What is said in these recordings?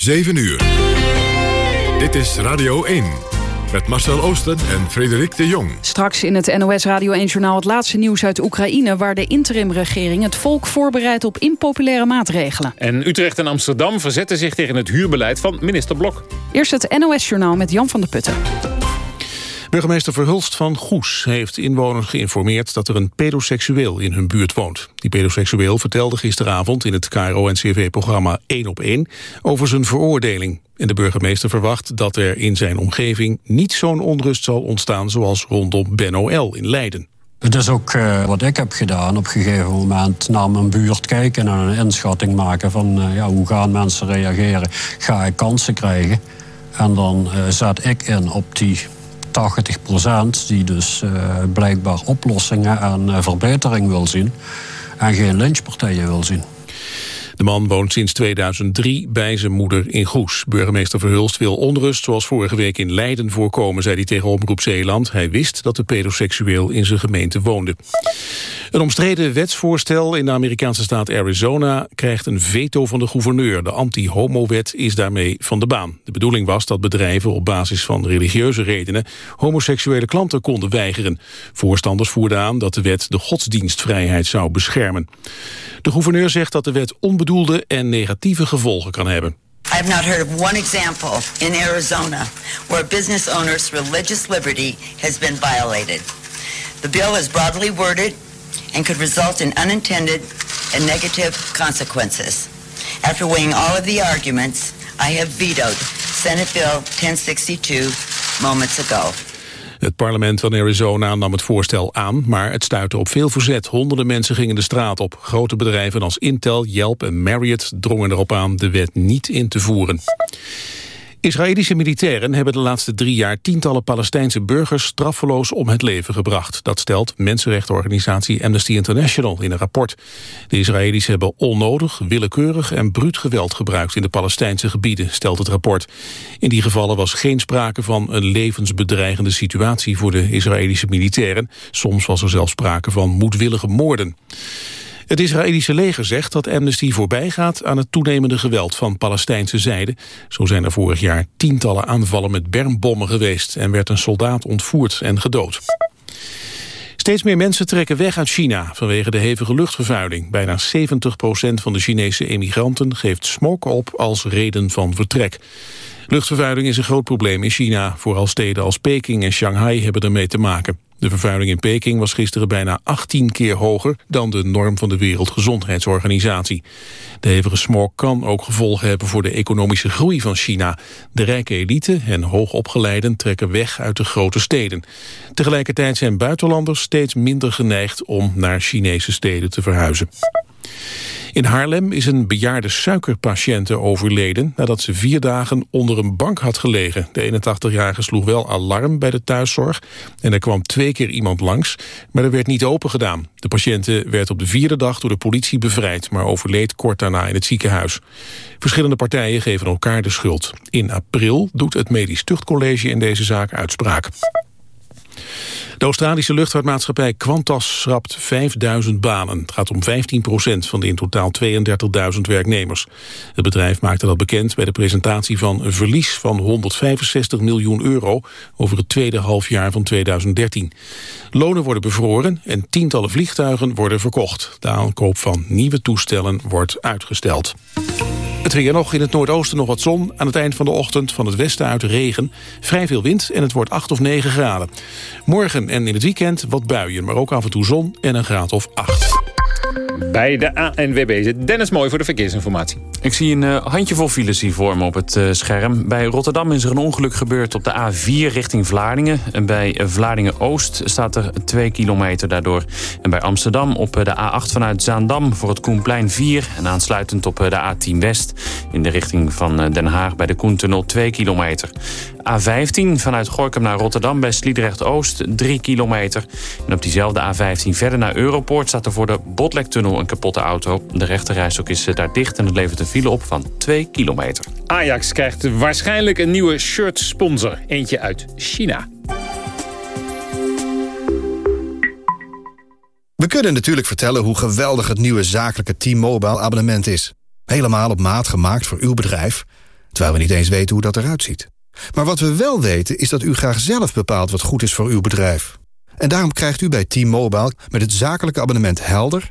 7 uur. Dit is Radio 1. Met Marcel Oosten en Frederik de Jong. Straks in het NOS Radio 1-journaal het laatste nieuws uit Oekraïne... waar de interimregering het volk voorbereidt op impopulaire maatregelen. En Utrecht en Amsterdam verzetten zich tegen het huurbeleid van minister Blok. Eerst het NOS-journaal met Jan van der Putten. Burgemeester Verhulst van Goes heeft inwoners geïnformeerd dat er een pedoseksueel in hun buurt woont. Die pedoseksueel vertelde gisteravond in het KRO-NCV-programma 1 op 1 over zijn veroordeling. En de burgemeester verwacht dat er in zijn omgeving niet zo'n onrust zal ontstaan zoals rondom Ben L. in Leiden. Het is ook uh, wat ik heb gedaan. Op een gegeven moment naar mijn buurt kijken en een inschatting maken van uh, ja, hoe gaan mensen reageren. Ga ik kansen krijgen? En dan uh, zet ik in op die 80 procent die dus blijkbaar oplossingen en verbetering wil zien. En geen lynchpartijen wil zien. De man woont sinds 2003 bij zijn moeder in Goes. Burgemeester Verhulst wil onrust zoals vorige week in Leiden voorkomen, zei hij tegen Omroep Zeeland. Hij wist dat de pedoseksueel in zijn gemeente woonde. Een omstreden wetsvoorstel in de Amerikaanse staat Arizona krijgt een veto van de gouverneur. De anti-homo-wet is daarmee van de baan. De bedoeling was dat bedrijven op basis van religieuze redenen homoseksuele klanten konden weigeren. Voorstanders voerden aan dat de wet de godsdienstvrijheid zou beschermen. De gouverneur zegt dat de wet onbedoelde en negatieve gevolgen kan hebben. I have not heard of one example in Arizona where business owner's religious liberty has been violated. The bill is broadly worded and could result in unintended and negative consequences. After weighing all of the arguments, I have vetoed Senate Bill 1062 moments ago. Het parlement van Arizona nam het voorstel aan, maar het stuitte op veel verzet. Honderden mensen gingen de straat op. Grote bedrijven als Intel, Yelp en Marriott drongen erop aan de wet niet in te voeren. Israëlische militairen hebben de laatste drie jaar tientallen Palestijnse burgers straffeloos om het leven gebracht. Dat stelt mensenrechtenorganisatie Amnesty International in een rapport. De Israëli's hebben onnodig, willekeurig en bruut geweld gebruikt in de Palestijnse gebieden, stelt het rapport. In die gevallen was geen sprake van een levensbedreigende situatie voor de Israëlische militairen. Soms was er zelfs sprake van moedwillige moorden. Het Israëlische leger zegt dat Amnesty voorbij gaat aan het toenemende geweld van Palestijnse zijde. Zo zijn er vorig jaar tientallen aanvallen met bermbommen geweest en werd een soldaat ontvoerd en gedood. Steeds meer mensen trekken weg uit China vanwege de hevige luchtvervuiling. Bijna 70% van de Chinese emigranten geeft smog op als reden van vertrek. Luchtvervuiling is een groot probleem in China. Vooral steden als Peking en Shanghai hebben ermee te maken. De vervuiling in Peking was gisteren bijna 18 keer hoger dan de norm van de Wereldgezondheidsorganisatie. De hevige smog kan ook gevolgen hebben voor de economische groei van China. De rijke elite en hoogopgeleiden trekken weg uit de grote steden. Tegelijkertijd zijn buitenlanders steeds minder geneigd om naar Chinese steden te verhuizen. In Haarlem is een bejaarde suikerpatiënte overleden... nadat ze vier dagen onder een bank had gelegen. De 81-jarige sloeg wel alarm bij de thuiszorg... en er kwam twee keer iemand langs, maar er werd niet open gedaan. De patiënte werd op de vierde dag door de politie bevrijd... maar overleed kort daarna in het ziekenhuis. Verschillende partijen geven elkaar de schuld. In april doet het Medisch Tuchtcollege in deze zaak uitspraak. De Australische luchtvaartmaatschappij Qantas schrapt 5000 banen. Het gaat om 15 procent van de in totaal 32.000 werknemers. Het bedrijf maakte dat bekend bij de presentatie van een verlies van 165 miljoen euro over het tweede halfjaar van 2013. Lonen worden bevroren en tientallen vliegtuigen worden verkocht. De aankoop van nieuwe toestellen wordt uitgesteld. Het weer nog in het noordoosten nog wat zon. Aan het eind van de ochtend van het westen uit regen. Vrij veel wind en het wordt 8 of 9 graden. Morgen en in het weekend wat buien, maar ook af en toe zon en een graad of 8. Bij de ANWB Dennis Mooi voor de verkeersinformatie. Ik zie een uh, handjevol files hier voor op het uh, scherm. Bij Rotterdam is er een ongeluk gebeurd op de A4 richting Vlaardingen. En bij uh, Vlaardingen-Oost staat er 2 kilometer daardoor. En bij Amsterdam op de A8 vanuit Zaandam voor het Koenplein 4. En aansluitend op de A10 West in de richting van Den Haag bij de Koentunnel 2 kilometer. A15 vanuit Gorkum naar Rotterdam bij Sliedrecht-Oost 3 kilometer. En op diezelfde A15 verder naar Europoort staat er voor de Botlektunnel een kapotte auto. De rechterrijstok is eh, daar dicht en het levert een file op van 2 kilometer. Ajax krijgt waarschijnlijk een nieuwe shirt-sponsor. Eentje uit China. We kunnen natuurlijk vertellen hoe geweldig het nieuwe zakelijke T-Mobile abonnement is. Helemaal op maat gemaakt voor uw bedrijf. terwijl we niet eens weten hoe dat eruit ziet. Maar wat we wel weten is dat u graag zelf bepaalt wat goed is voor uw bedrijf. En daarom krijgt u bij T-Mobile met het zakelijke abonnement Helder...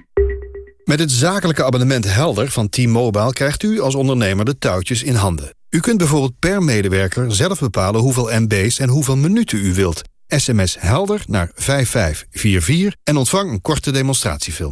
Met het zakelijke abonnement Helder van T-Mobile... krijgt u als ondernemer de touwtjes in handen. U kunt bijvoorbeeld per medewerker zelf bepalen hoeveel MB's en hoeveel minuten u wilt. SMS Helder naar 5544 en ontvang een korte demonstratiefilm.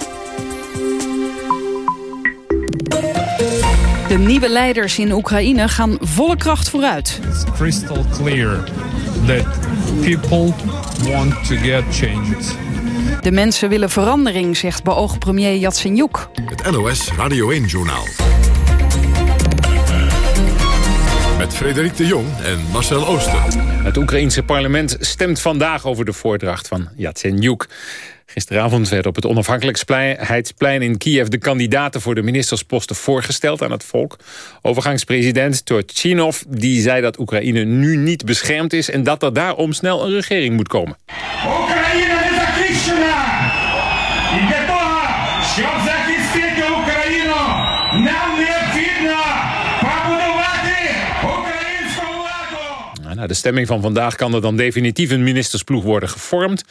De nieuwe leiders in Oekraïne gaan volle kracht vooruit. It's crystal clear that people want to get changed. De mensen willen verandering, zegt beoogd premier Yatsenyuk. Het NOS Radio 1-journaal. Met Frederik de Jong en Marcel Ooster. Het Oekraïense parlement stemt vandaag over de voordracht van Yatsenyuk. Gisteravond werd op het onafhankelijkheidsplein in Kiev... de kandidaten voor de ministersposten voorgesteld aan het volk. Overgangspresident Turchinov die zei dat Oekraïne nu niet beschermd is... en dat er daarom snel een regering moet komen. Oekraïne is захищена! І для того, щоб захистити Україну, нам необхідно Na de stemming van vandaag kan er dan definitief een ministersploeg worden gevormd.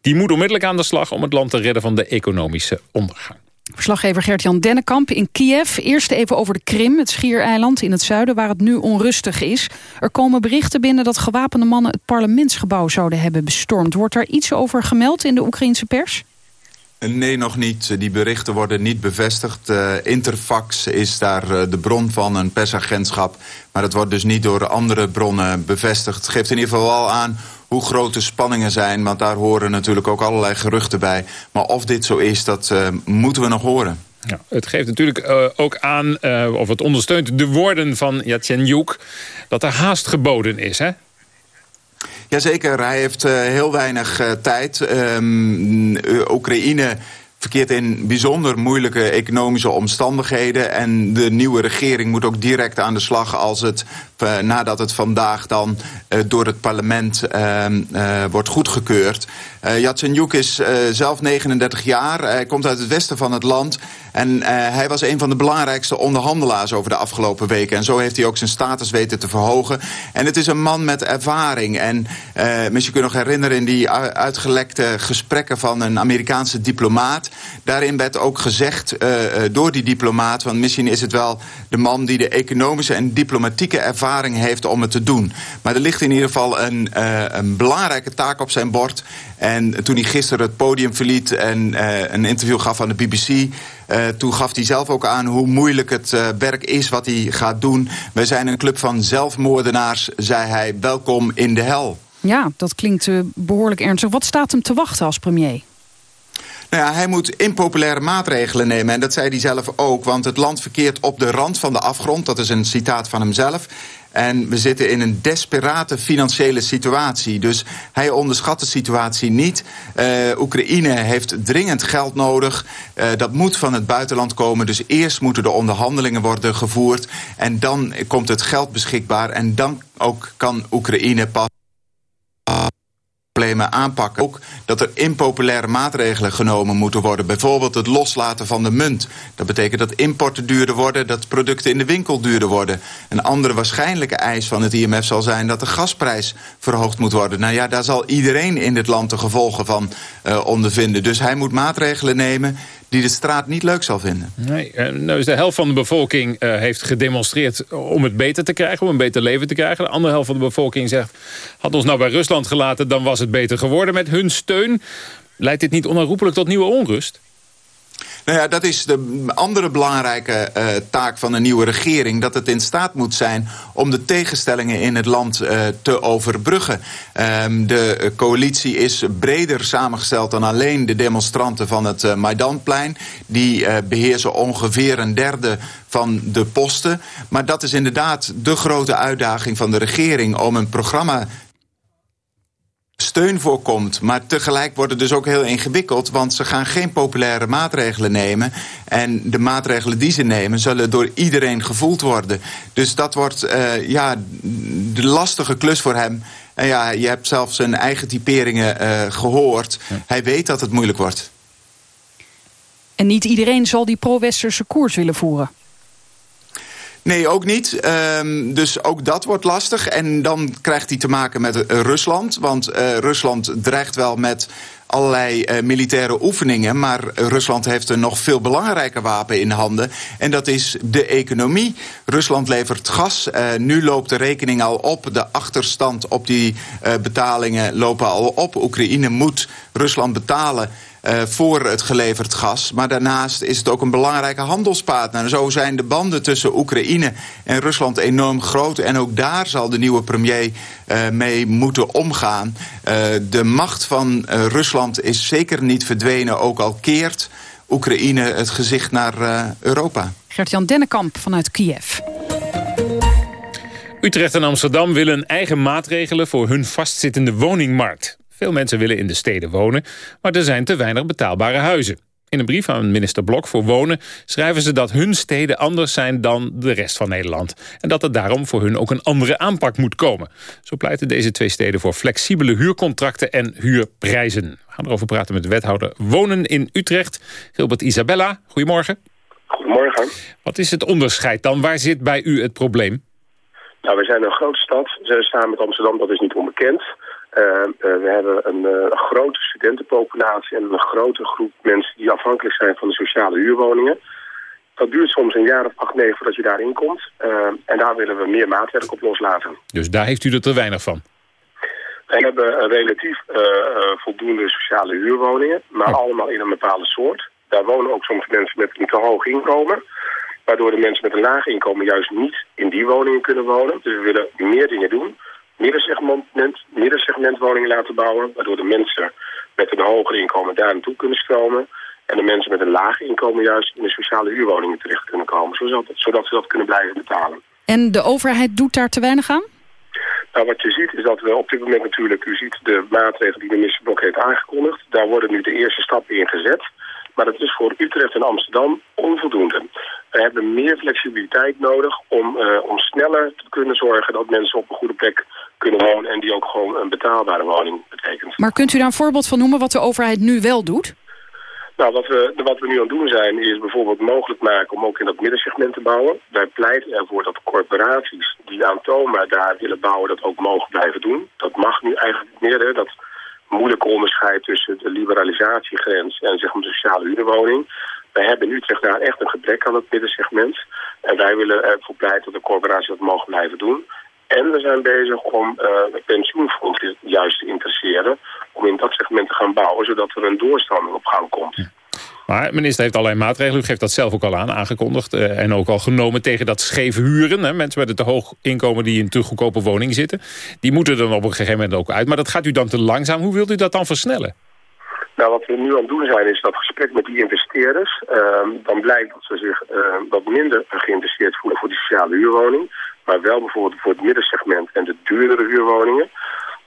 Die moet onmiddellijk aan de slag om het land te redden van de economische ondergang. Verslaggever Gert-Jan Dennekamp in Kiev. Eerst even over de Krim, het schiereiland in het zuiden... waar het nu onrustig is. Er komen berichten binnen dat gewapende mannen... het parlementsgebouw zouden hebben bestormd. Wordt daar iets over gemeld in de Oekraïnse pers? Nee, nog niet. Die berichten worden niet bevestigd. Uh, Interfax is daar de bron van, een persagentschap. Maar het wordt dus niet door andere bronnen bevestigd. Het geeft in ieder geval wel aan hoe groot de spanningen zijn. Want daar horen natuurlijk ook allerlei geruchten bij. Maar of dit zo is, dat moeten we nog horen. Ja, het geeft natuurlijk ook aan, of het ondersteunt de woorden van Yatsenyuk... dat er haast geboden is, hè? Jazeker, hij heeft uh, heel weinig uh, tijd. Um, Oekraïne verkeert in bijzonder moeilijke economische omstandigheden. En de nieuwe regering moet ook direct aan de slag als het, uh, nadat het vandaag dan uh, door het parlement uh, wordt goedgekeurd. Yatsenyuk is zelf 39 jaar. Hij komt uit het westen van het land. En hij was een van de belangrijkste onderhandelaars over de afgelopen weken. En zo heeft hij ook zijn status weten te verhogen. En het is een man met ervaring. En misschien kun je nog herinneren in die uitgelekte gesprekken van een Amerikaanse diplomaat. Daarin werd ook gezegd door die diplomaat... want misschien is het wel de man die de economische en diplomatieke ervaring heeft om het te doen. Maar er ligt in ieder geval een, uh, een belangrijke taak op zijn bord... En toen hij gisteren het podium verliet en uh, een interview gaf aan de BBC... Uh, toen gaf hij zelf ook aan hoe moeilijk het werk is wat hij gaat doen. Wij zijn een club van zelfmoordenaars, zei hij. Welkom in de hel. Ja, dat klinkt behoorlijk ernstig. Wat staat hem te wachten als premier? Nou ja, hij moet impopulaire maatregelen nemen. En dat zei hij zelf ook. Want het land verkeert op de rand van de afgrond. Dat is een citaat van hemzelf. En we zitten in een desperate financiële situatie. Dus hij onderschat de situatie niet. Uh, Oekraïne heeft dringend geld nodig. Uh, dat moet van het buitenland komen. Dus eerst moeten de onderhandelingen worden gevoerd. En dan komt het geld beschikbaar. En dan ook kan Oekraïne pas problemen aanpakken. Ook dat er impopulaire maatregelen genomen moeten worden. Bijvoorbeeld het loslaten van de munt. Dat betekent dat importen duurder worden, dat producten in de winkel duurder worden. Een andere waarschijnlijke eis van het IMF zal zijn dat de gasprijs verhoogd moet worden. Nou ja, daar zal iedereen in dit land de gevolgen van uh, ondervinden. Dus hij moet maatregelen nemen die de straat niet leuk zal vinden. Nee, uh, nou is de helft van de bevolking uh, heeft gedemonstreerd om het beter te krijgen, om een beter leven te krijgen. De andere helft van de bevolking zegt, had ons nou bij Rusland gelaten, dan was het beter geworden met hun steun. Leidt dit niet onherroepelijk tot nieuwe onrust? Nou ja, dat is de andere belangrijke uh, taak van een nieuwe regering. Dat het in staat moet zijn om de tegenstellingen in het land uh, te overbruggen. Um, de coalitie is breder samengesteld dan alleen de demonstranten van het uh, Maidanplein. Die beheersen ongeveer een derde van de posten. Maar dat is inderdaad de grote uitdaging van de regering om een programma steun voorkomt. Maar tegelijk wordt het dus ook heel ingewikkeld... want ze gaan geen populaire maatregelen nemen. En de maatregelen die ze nemen... zullen door iedereen gevoeld worden. Dus dat wordt uh, ja, de lastige klus voor hem. En ja, je hebt zelfs zijn eigen typeringen uh, gehoord. Ja. Hij weet dat het moeilijk wordt. En niet iedereen zal die pro-westerse koers willen voeren. Nee, ook niet. Um, dus ook dat wordt lastig. En dan krijgt hij te maken met uh, Rusland. Want uh, Rusland dreigt wel met allerlei uh, militaire oefeningen. Maar Rusland heeft een nog veel belangrijker wapen in handen. En dat is de economie. Rusland levert gas. Nu loopt de rekening al op. De achterstand op die betalingen lopen al op. Oekraïne moet Rusland betalen uh, voor het geleverd gas. Maar daarnaast is het ook een belangrijke handelspartner. En zo zijn de banden tussen Oekraïne en Rusland enorm groot. En ook daar zal de nieuwe premier uh, mee moeten omgaan. Uh, de macht van Rusland is zeker niet verdwenen, ook al keert Oekraïne het gezicht naar Europa. Gert-Jan Dennekamp vanuit Kiev. Utrecht en Amsterdam willen eigen maatregelen voor hun vastzittende woningmarkt. Veel mensen willen in de steden wonen, maar er zijn te weinig betaalbare huizen. In een brief aan minister Blok voor Wonen schrijven ze dat hun steden anders zijn dan de rest van Nederland. En dat er daarom voor hun ook een andere aanpak moet komen. Zo pleiten deze twee steden voor flexibele huurcontracten en huurprijzen. We gaan erover praten met de wethouder Wonen in Utrecht, Gilbert Isabella. Goedemorgen. Goedemorgen. Wat is het onderscheid dan? Waar zit bij u het probleem? Nou, we zijn een grote stad. We staan met Amsterdam, dat is niet onbekend. Uh, uh, we hebben een uh, grote studentenpopulatie en een grote groep mensen die afhankelijk zijn van de sociale huurwoningen. Dat duurt soms een jaar of acht, negen voordat je daarin komt. en daar willen we meer maatwerk op loslaten. Dus daar heeft u er te weinig van? Wij hebben een relatief voldoende sociale huurwoningen, maar oh. allemaal in een bepaalde soort. Daar wonen ook soms mensen met een te hoog inkomen. Waardoor de mensen met een laag inkomen juist niet in die woningen kunnen wonen. Dus we willen meer dingen doen middensegment, middensegmentwoningen laten bouwen... waardoor de mensen met een hoger inkomen daar naartoe kunnen stromen... en de mensen met een laag inkomen juist in de sociale huurwoningen terecht kunnen komen... zodat, zodat ze dat kunnen blijven betalen. En de overheid doet daar te weinig aan? Nou, wat je ziet is dat we op dit moment natuurlijk... u ziet de maatregelen die de minister Blok heeft aangekondigd... daar worden nu de eerste stappen in gezet... Maar dat is voor Utrecht en Amsterdam onvoldoende. We hebben meer flexibiliteit nodig om, uh, om sneller te kunnen zorgen dat mensen op een goede plek kunnen wonen en die ook gewoon een betaalbare woning betekent. Maar kunt u daar een voorbeeld van noemen wat de overheid nu wel doet? Nou, wat we, wat we nu aan het doen zijn, is bijvoorbeeld mogelijk maken om ook in dat middensegment te bouwen. Wij pleiten ervoor dat corporaties die aantoonbaar daar willen bouwen, dat ook mogen blijven doen. Dat mag nu eigenlijk niet meer, hè? dat moeilijke onderscheid tussen de liberalisatiegrens en zeg maar, de sociale huurwoning. Wij hebben in Utrecht daar echt een gebrek aan het middensegment. En wij willen ervoor pleiten dat de corporaties dat mogen blijven doen. En we zijn bezig om uh, pensioenfonds juist te interesseren... om in dat segment te gaan bouwen, zodat er een doorstroming op gang komt. Maar minister heeft allerlei maatregelen, u geeft dat zelf ook al aan, aangekondigd... Uh, en ook al genomen tegen dat scheve huren. Hè, mensen met een te hoog inkomen die in een te goedkope woning zitten. Die moeten er op een gegeven moment ook uit. Maar dat gaat u dan te langzaam. Hoe wilt u dat dan versnellen? Nou, wat we nu aan het doen zijn, is dat gesprek met die investeerders. Uh, dan blijkt dat ze zich uh, wat minder geïnteresseerd voelen voor die sociale huurwoning maar wel bijvoorbeeld voor het middensegment en de duurdere huurwoningen.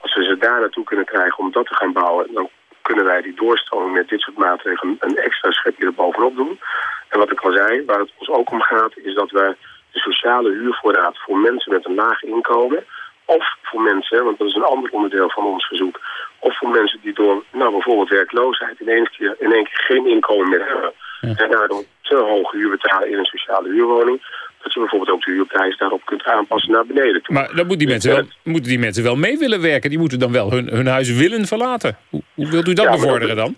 Als we ze daar naartoe kunnen krijgen om dat te gaan bouwen, dan kunnen wij die doorstroming met dit soort maatregelen een extra schepje erbovenop doen. En wat ik al zei, waar het ons ook om gaat, is dat we de sociale huurvoorraad voor mensen met een laag inkomen of voor mensen, want dat is een ander onderdeel van ons verzoek, of voor mensen die door nou, bijvoorbeeld werkloosheid in één keer, in één keer geen inkomen meer hebben en daardoor te hoge huur betalen in een sociale huurwoning, dat je bijvoorbeeld ook de huurprijs daarop kunt aanpassen naar beneden toe. Maar dan moeten die, mensen wel, moeten die mensen wel mee willen werken. Die moeten dan wel hun, hun huis willen verlaten. Hoe, hoe wilt u dat Ja, bevorderen dan?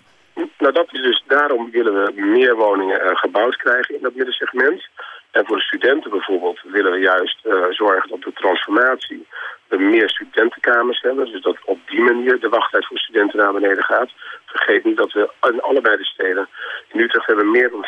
Nou, dat is dus, daarom willen we meer woningen eh, gebouwd krijgen in dat middensegment. En voor de studenten bijvoorbeeld willen we juist eh, zorgen dat de transformatie we meer studentenkamers hebben. Dus dat op die manier de wachttijd voor studenten naar beneden gaat. Vergeet niet dat we in allebei de steden in Utrecht hebben meer dan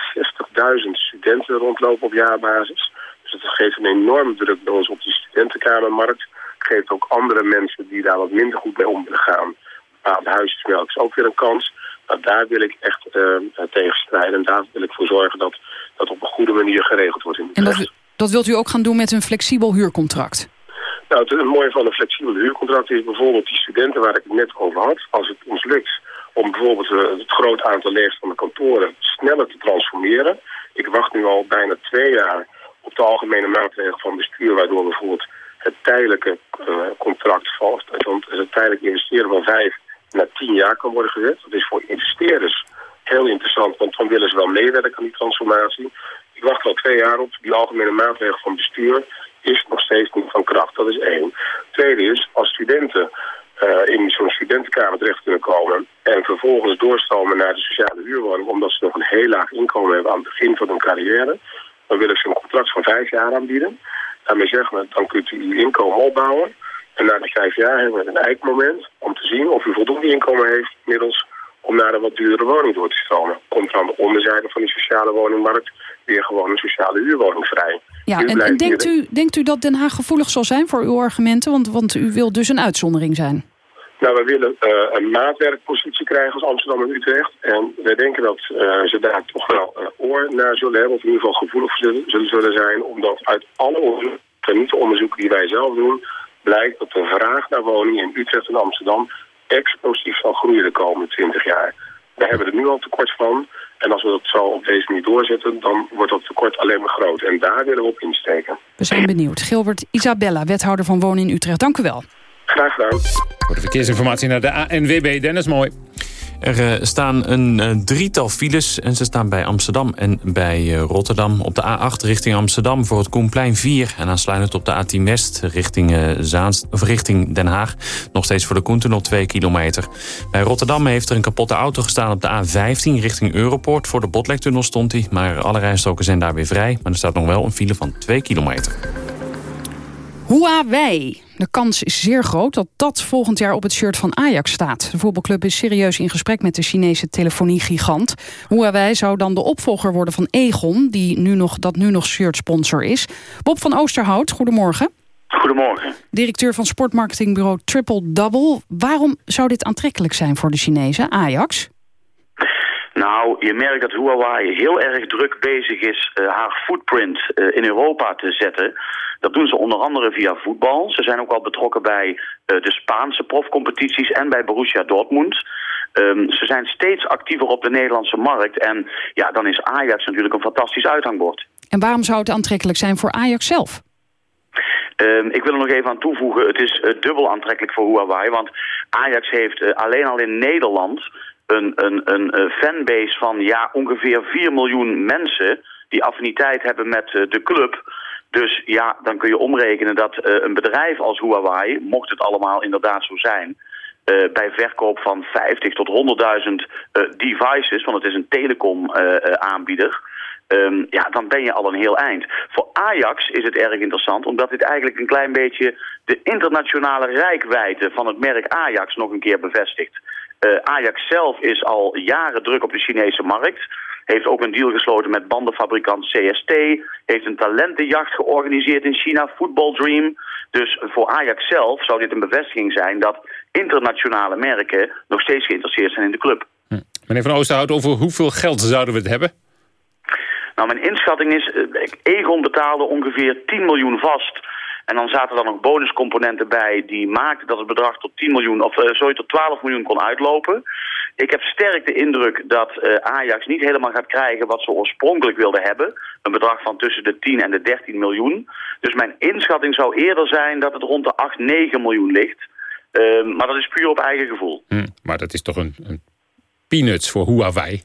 60.000 studenten rondlopen op jaarbasis. Dus dat geeft een enorme druk bij ons op die studentenkamermarkt. Geeft ook andere mensen die daar wat minder goed mee om willen gaan. Bepaalde huisjesmelk is ook weer een kans. Maar daar wil ik echt eh, tegen strijden. En daar wil ik voor zorgen dat dat op een goede manier geregeld wordt in En dat, dat wilt u ook gaan doen met een flexibel huurcontract? Nou, het, het mooie van een flexibel huurcontract is bijvoorbeeld die studenten waar ik het net over had. Als het ons lukt om bijvoorbeeld eh, het groot aantal leegstaande kantoren sneller te transformeren. Ik wacht nu al bijna twee jaar op de algemene maatregelen van bestuur, waardoor bijvoorbeeld het tijdelijke eh, contract van het, tijdelijke investeren van vijf naar tien jaar kan worden gezet. Dat is voor investeerders heel interessant, want dan willen ze wel meewerken aan die transformatie. Ik wacht al twee jaar op. Die algemene maatregel van bestuur is nog steeds niet van kracht. Dat is één. Tweede is, als studenten eh, in zo'n studentenkamer terecht kunnen komen... en vervolgens doorstromen naar de sociale huurwoning... omdat ze nog een heel laag inkomen hebben aan het begin van hun carrière... dan wil ik ze een contract van vijf jaar aanbieden. Daarmee zeggen we, dan kunt u uw inkomen opbouwen... en na die vijf jaar hebben we een eikmoment om te zien of u voldoende inkomen heeft... middels om naar een wat duurdere woning door te stromen. Komt er aan de onderzijde van die sociale woningmarkt weer gewoon een sociale huurwoning vrij. Ja, en, denkt, u, denkt u dat Den Haag gevoelig zal zijn voor uw argumenten? Want, want u wilt dus een uitzondering zijn. Nou, we willen eh, een maatwerkpositie krijgen als Amsterdam en Utrecht. En wij denken dat eh, ze daar toch wel eh, oor naar zullen hebben. Of in ieder geval gevoelig zullen, zullen, zijn. Omdat uit alle onderzoeken, onderzoeken die wij zelf doen... blijkt dat de vraag naar woningen in Utrecht en Amsterdam... explosief zal groeien de komende 20 jaar. We hebben er nu al tekort van. En als we dat zo op deze manier doorzetten... dan wordt dat tekort alleen maar groter. En daar willen we op insteken. We zijn benieuwd. Gilbert Isabella, wethouder van Wonen in Utrecht. Dank u wel. Graag gedaan. Voor de verkeersinformatie naar de ANWB. Dennis Mooi. Er eh, staan een eh, drietal files en ze staan bij Amsterdam en bij eh, Rotterdam. Op de A8 richting Amsterdam voor het Koenplein 4. En aansluitend op de A10 West richting, Zaans, of richting Den Haag. Nog steeds voor de Koentunnel 2 kilometer. Bij Rotterdam heeft er een kapotte auto gestaan op de A15 richting Europoort. Voor de Botlektunnel stond hij, maar alle rijstroken zijn daar weer vrij. Maar er staat nog wel een file van 2 kilometer. Huawei. De kans is zeer groot dat dat volgend jaar op het shirt van Ajax staat. De voetbalclub is serieus in gesprek met de Chinese telefoniegigant. Huawei zou dan de opvolger worden van Egon, die nu nog, dat nu nog shirtsponsor is. Bob van Oosterhout, goedemorgen. Goedemorgen. Directeur van sportmarketingbureau Triple Double. Waarom zou dit aantrekkelijk zijn voor de Chinezen, Ajax? Nou, je merkt dat Huawei heel erg druk bezig is eh, haar footprint eh, in Europa te zetten. Dat doen ze onder andere via voetbal. Ze zijn ook al betrokken bij eh, de Spaanse profcompetities en bij Borussia Dortmund. Ehm, ze zijn steeds actiever op de Nederlandse markt. En ja, dan is Ajax natuurlijk een fantastisch uithangbord. En waarom zou het aantrekkelijk zijn voor Ajax zelf? Ehm, ik wil er nog even aan toevoegen, het is eh, dubbel aantrekkelijk voor Huawei. Want Ajax heeft eh, alleen al in Nederland een, een, een fanbase van ja, ongeveer 4 miljoen mensen... die affiniteit hebben met de club. Dus ja, dan kun je omrekenen dat eh, een bedrijf als Huawei, mocht het allemaal inderdaad zo zijn... eh, bij verkoop van 50 tot 100.000 eh, devices, want het is een telecom eh, eh, aanbieder... Ehm, ja, dan ben je al een heel eind. Voor Ajax is het erg interessant, omdat dit eigenlijk een klein beetje de internationale rijkwijde van het merk Ajax nog een keer bevestigt. Ajax zelf is al jaren druk op de Chinese markt. Heeft ook een deal gesloten met bandenfabrikant CST. Heeft een talentenjacht georganiseerd in China, Football Dream. Dus voor Ajax zelf zou dit een bevestiging zijn dat internationale merken nog steeds geïnteresseerd zijn in de club. Meneer Van Oosterhout, over hoeveel geld zouden we het hebben? Nou, mijn inschatting is, eh, Egon betaalde ongeveer 10 miljoen vast. En dan zaten er nog bonuscomponenten bij die maakten dat het bedrag tot 10 miljoen, of eh, sorry, tot 12 miljoen kon uitlopen. Ik heb sterk de indruk dat uh, Ajax niet helemaal gaat krijgen wat ze oorspronkelijk wilden hebben. Een bedrag van tussen de 10 en de 13 miljoen. Dus mijn inschatting zou eerder zijn dat het rond de 8, 9 miljoen ligt. Uh, maar dat is puur op eigen gevoel. Hm, maar dat is toch een, een peanuts voor Huawei?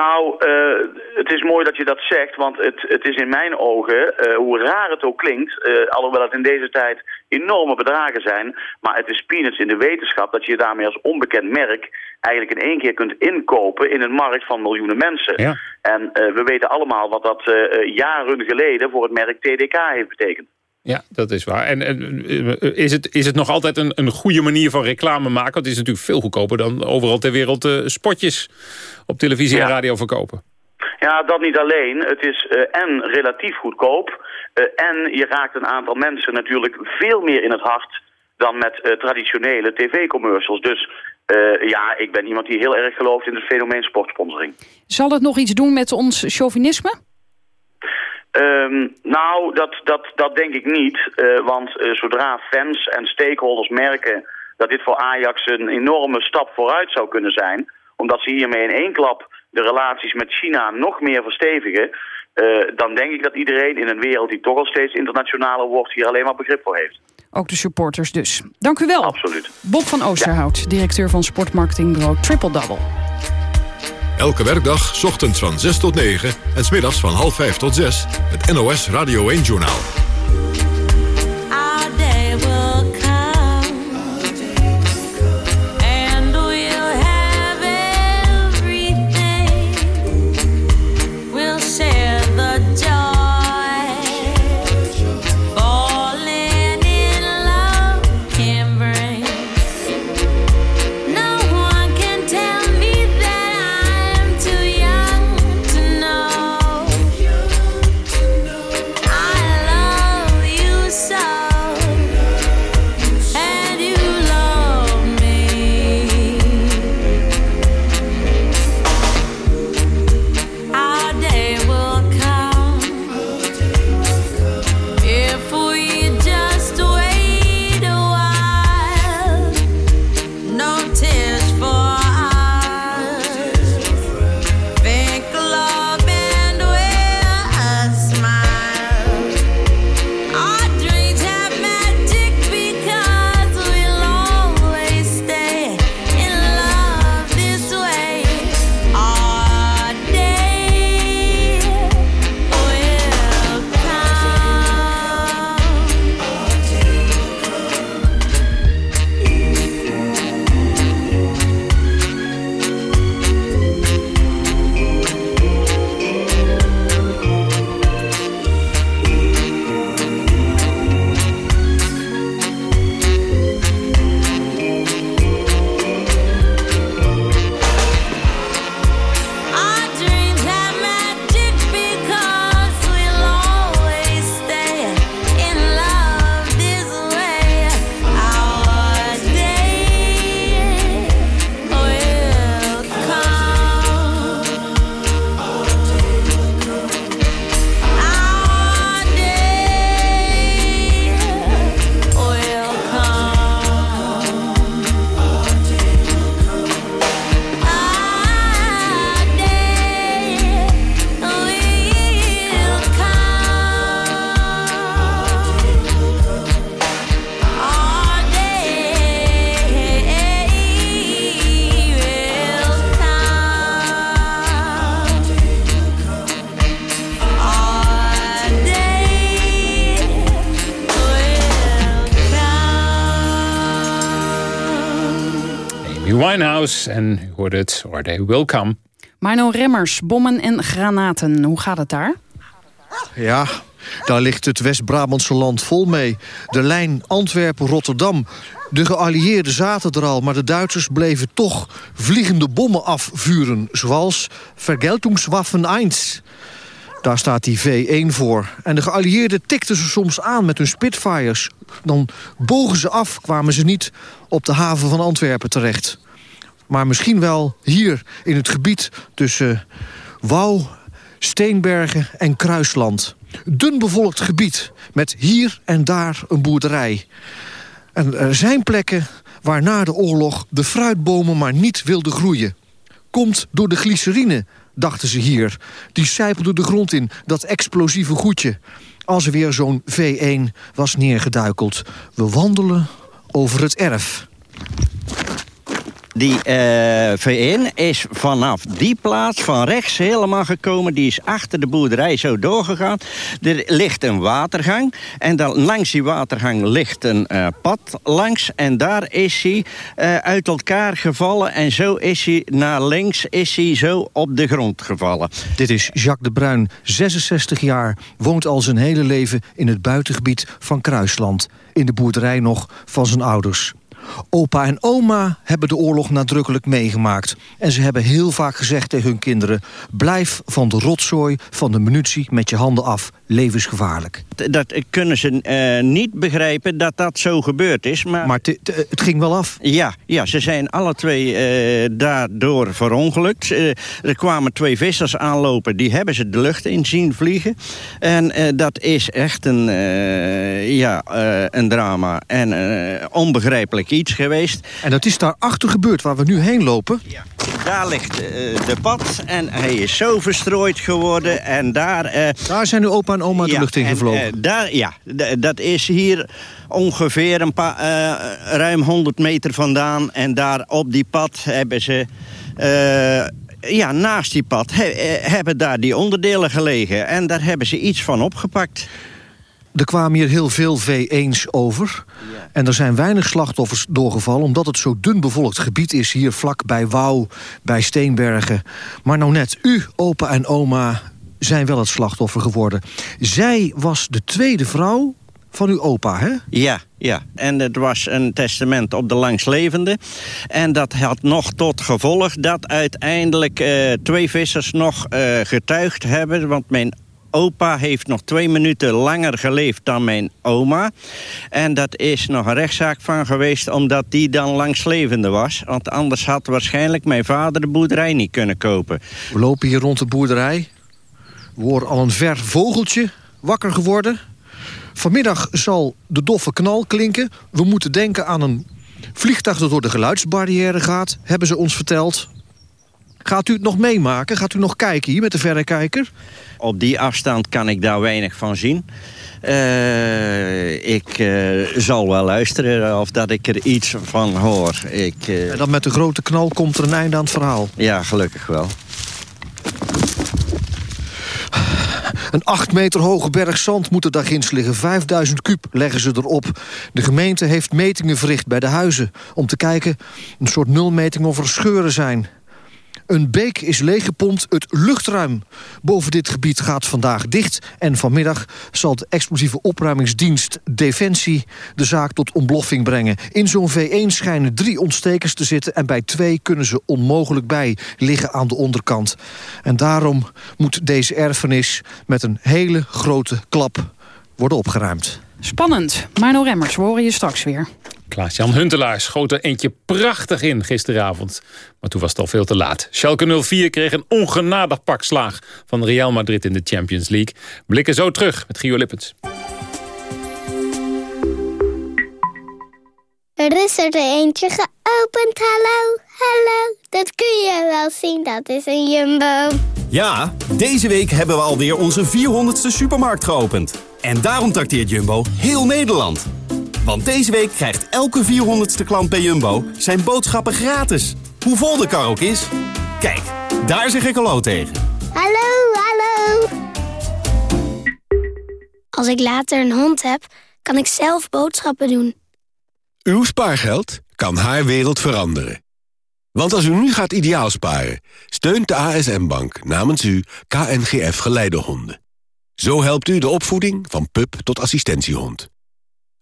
Nou, uh, het is mooi dat je dat zegt, want het, het is in mijn ogen, uh, hoe raar het ook klinkt, uh, alhoewel het in deze tijd enorme bedragen zijn, maar het is peanuts in de wetenschap dat je daarmee als onbekend merk eigenlijk in één keer kunt inkopen in een markt van miljoenen mensen. Ja. En we weten allemaal wat dat jaren geleden voor het merk TDK heeft betekend. Ja, dat is waar. En, en is, het, is het nog altijd een, een goede manier van reclame maken? Want het is natuurlijk veel goedkoper dan overal ter wereld uh, spotjes op televisie en radio verkopen. Ja, dat niet alleen. Het is uh, en relatief goedkoop. Uh, en je raakt een aantal mensen natuurlijk veel meer in het hart dan met traditionele tv-commercials. Dus ja, ik ben iemand die heel erg gelooft in het fenomeen sportsponsoring. Zal het nog iets doen met ons chauvinisme? Um, nou, dat, dat, dat denk ik niet. Uh, want uh, zodra fans en stakeholders merken dat dit voor Ajax een enorme stap vooruit zou kunnen zijn... omdat ze hiermee in één klap de relaties met China nog meer verstevigen... Uh, dan denk ik dat iedereen in een wereld die toch al steeds internationaler wordt... hier alleen maar begrip voor heeft. Ook de supporters dus. Dank u wel. Absoluut. Bob van Oosterhout, ja. directeur van sportmarketingbureau Triple Double. Elke werkdag, ochtends van 6 tot 9 en smiddags van half 5 tot 6... het NOS Radio 1-journaal. En u hoorde het, or they will come. Marno Remmers, bommen en granaten. Hoe gaat het daar? Ja, daar ligt het West-Brabantse land vol mee. De lijn Antwerpen-Rotterdam. De geallieerden zaten er al, maar de Duitsers bleven toch vliegende bommen afvuren. Zoals Vergeltungswaffen 1. Daar staat die V1 voor. En de geallieerden tikten ze soms aan met hun Spitfires. Dan bogen ze af, kwamen ze niet op de haven van Antwerpen terecht maar misschien wel hier in het gebied tussen Wouw, Steenbergen en Kruisland. Dun bevolkt gebied met hier en daar een boerderij. En er zijn plekken waar na de oorlog de fruitbomen maar niet wilden groeien. Komt door de glycerine, dachten ze hier. Die sijpelde de grond in, dat explosieve goedje. Als er weer zo'n V1 was neergeduikeld. We wandelen over het erf. Die uh, V1 is vanaf die plaats van rechts helemaal gekomen. Die is achter de boerderij zo doorgegaan. Er ligt een watergang. En dan, langs die watergang ligt een uh, pad langs. En daar is hij uh, uit elkaar gevallen. En zo is hij naar links is hij zo op de grond gevallen. Dit is Jacques de Bruin, 66 jaar. Woont al zijn hele leven in het buitengebied van Kruisland. In de boerderij nog van zijn ouders. Opa en oma hebben de oorlog nadrukkelijk meegemaakt. En ze hebben heel vaak gezegd tegen hun kinderen... blijf van de rotzooi, van de munitie met je handen af. Levensgevaarlijk. Dat kunnen ze uh, niet begrijpen dat dat zo gebeurd is. Maar, maar het ging wel af? Ja, ja ze zijn alle twee uh, daardoor verongelukt. Uh, er kwamen twee vissers aanlopen. Die hebben ze de lucht in zien vliegen. En dat is echt een, ja, een drama. En onbegrijpelijk iets geweest. En dat is daarachter gebeurd, waar we nu heen lopen? Ja. Daar ligt uh, de pad en hij is zo verstrooid geworden. En daar, uh, daar zijn uw opa en oma de ja, lucht in gevlogen? En, uh, daar, ja, dat is hier ongeveer een paar, ruim 100 meter vandaan. En daar op die pad hebben ze... ja, naast die pad he, hebben daar die onderdelen gelegen. En daar hebben ze iets van opgepakt. Er kwamen hier heel veel V1's over. Ja. En er zijn weinig slachtoffers doorgevallen... omdat het zo dun bevolkt gebied is hier vlak bij Wouw, bij Steenbergen. Maar nou net, u, opa en oma, zijn wel het slachtoffer geworden. Zij was de tweede vrouw van uw opa, hè? Ja, ja. En het was een testament op de langslevende. En dat had nog tot gevolg dat uiteindelijk uh, twee vissers nog uh, getuigd hebben. Want mijn opa heeft nog twee minuten langer geleefd dan mijn oma. En dat is nog een rechtszaak van geweest omdat die dan langslevende was. Want anders had waarschijnlijk mijn vader de boerderij niet kunnen kopen. We lopen hier rond de boerderij. We horen al een ver vogeltje wakker geworden. Vanmiddag zal de doffe knal klinken. We moeten denken aan een vliegtuig dat door de geluidsbarrière gaat, hebben ze ons verteld. Gaat u het nog meemaken? Gaat u nog kijken hier met de verrekijker? Op die afstand kan ik daar weinig van zien. Uh, ik uh, zal wel luisteren of dat ik er iets van hoor. Ik, uh... En dan met de grote knal komt er een einde aan het verhaal? Ja, gelukkig wel. Een acht meter hoge berg zand moet er daar ginds liggen. 5000 kub leggen ze erop. De gemeente heeft metingen verricht bij de huizen... om te kijken, een soort nulmeting of er scheuren zijn... Een beek is leeggepompt. Het luchtruim boven dit gebied gaat vandaag dicht. En vanmiddag zal de explosieve opruimingsdienst Defensie... de zaak tot ontbloffing brengen. In zo'n V1 schijnen drie ontstekers te zitten... en bij twee kunnen ze onmogelijk bij liggen aan de onderkant. En daarom moet deze erfenis met een hele grote klap worden opgeruimd. Spannend. Marno Remmers, we horen je straks weer. Klaas-Jan Huntelaar schoot er eentje prachtig in gisteravond. Maar toen was het al veel te laat. Schalke 04 kreeg een ongenadig pak slaag van Real Madrid in de Champions League. Blikken zo terug met Gio Lippens. Er is er eentje geopend, hallo, hallo. Dat kun je wel zien, dat is een jumbo. Ja, deze week hebben we alweer onze 400ste supermarkt geopend. En daarom trakteert Jumbo heel Nederland. Want deze week krijgt elke 400ste klant bij Jumbo zijn boodschappen gratis. Hoe vol de kar ook is. Kijk, daar zeg ik hallo tegen. Hallo, hallo. Als ik later een hond heb, kan ik zelf boodschappen doen. Uw spaargeld kan haar wereld veranderen. Want als u nu gaat ideaal sparen, steunt de ASM-bank namens u KNGF Geleidehonden. Zo helpt u de opvoeding van pup tot assistentiehond.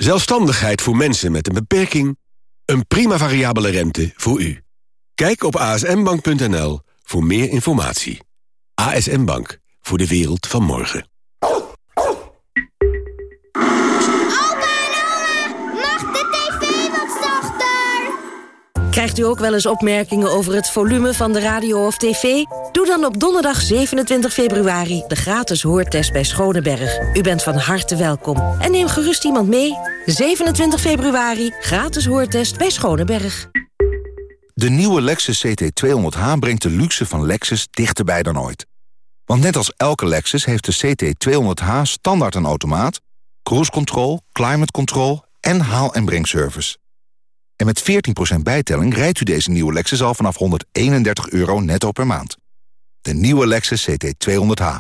Zelfstandigheid voor mensen met een beperking. Een prima variabele rente voor u. Kijk op asmbank.nl voor meer informatie. ASM Bank, voor de wereld van morgen. Krijgt u ook wel eens opmerkingen over het volume van de radio of tv? Doe dan op donderdag 27 februari de gratis hoortest bij Schoneberg. U bent van harte welkom. En neem gerust iemand mee. 27 februari, gratis hoortest bij Schoneberg. De nieuwe Lexus CT200H brengt de luxe van Lexus dichterbij dan ooit. Want net als elke Lexus heeft de CT200H standaard een automaat... cruise control, climate control en haal- en brengservice. En met 14% bijtelling rijdt u deze nieuwe Lexus al vanaf 131 euro netto per maand. De nieuwe Lexus CT200H.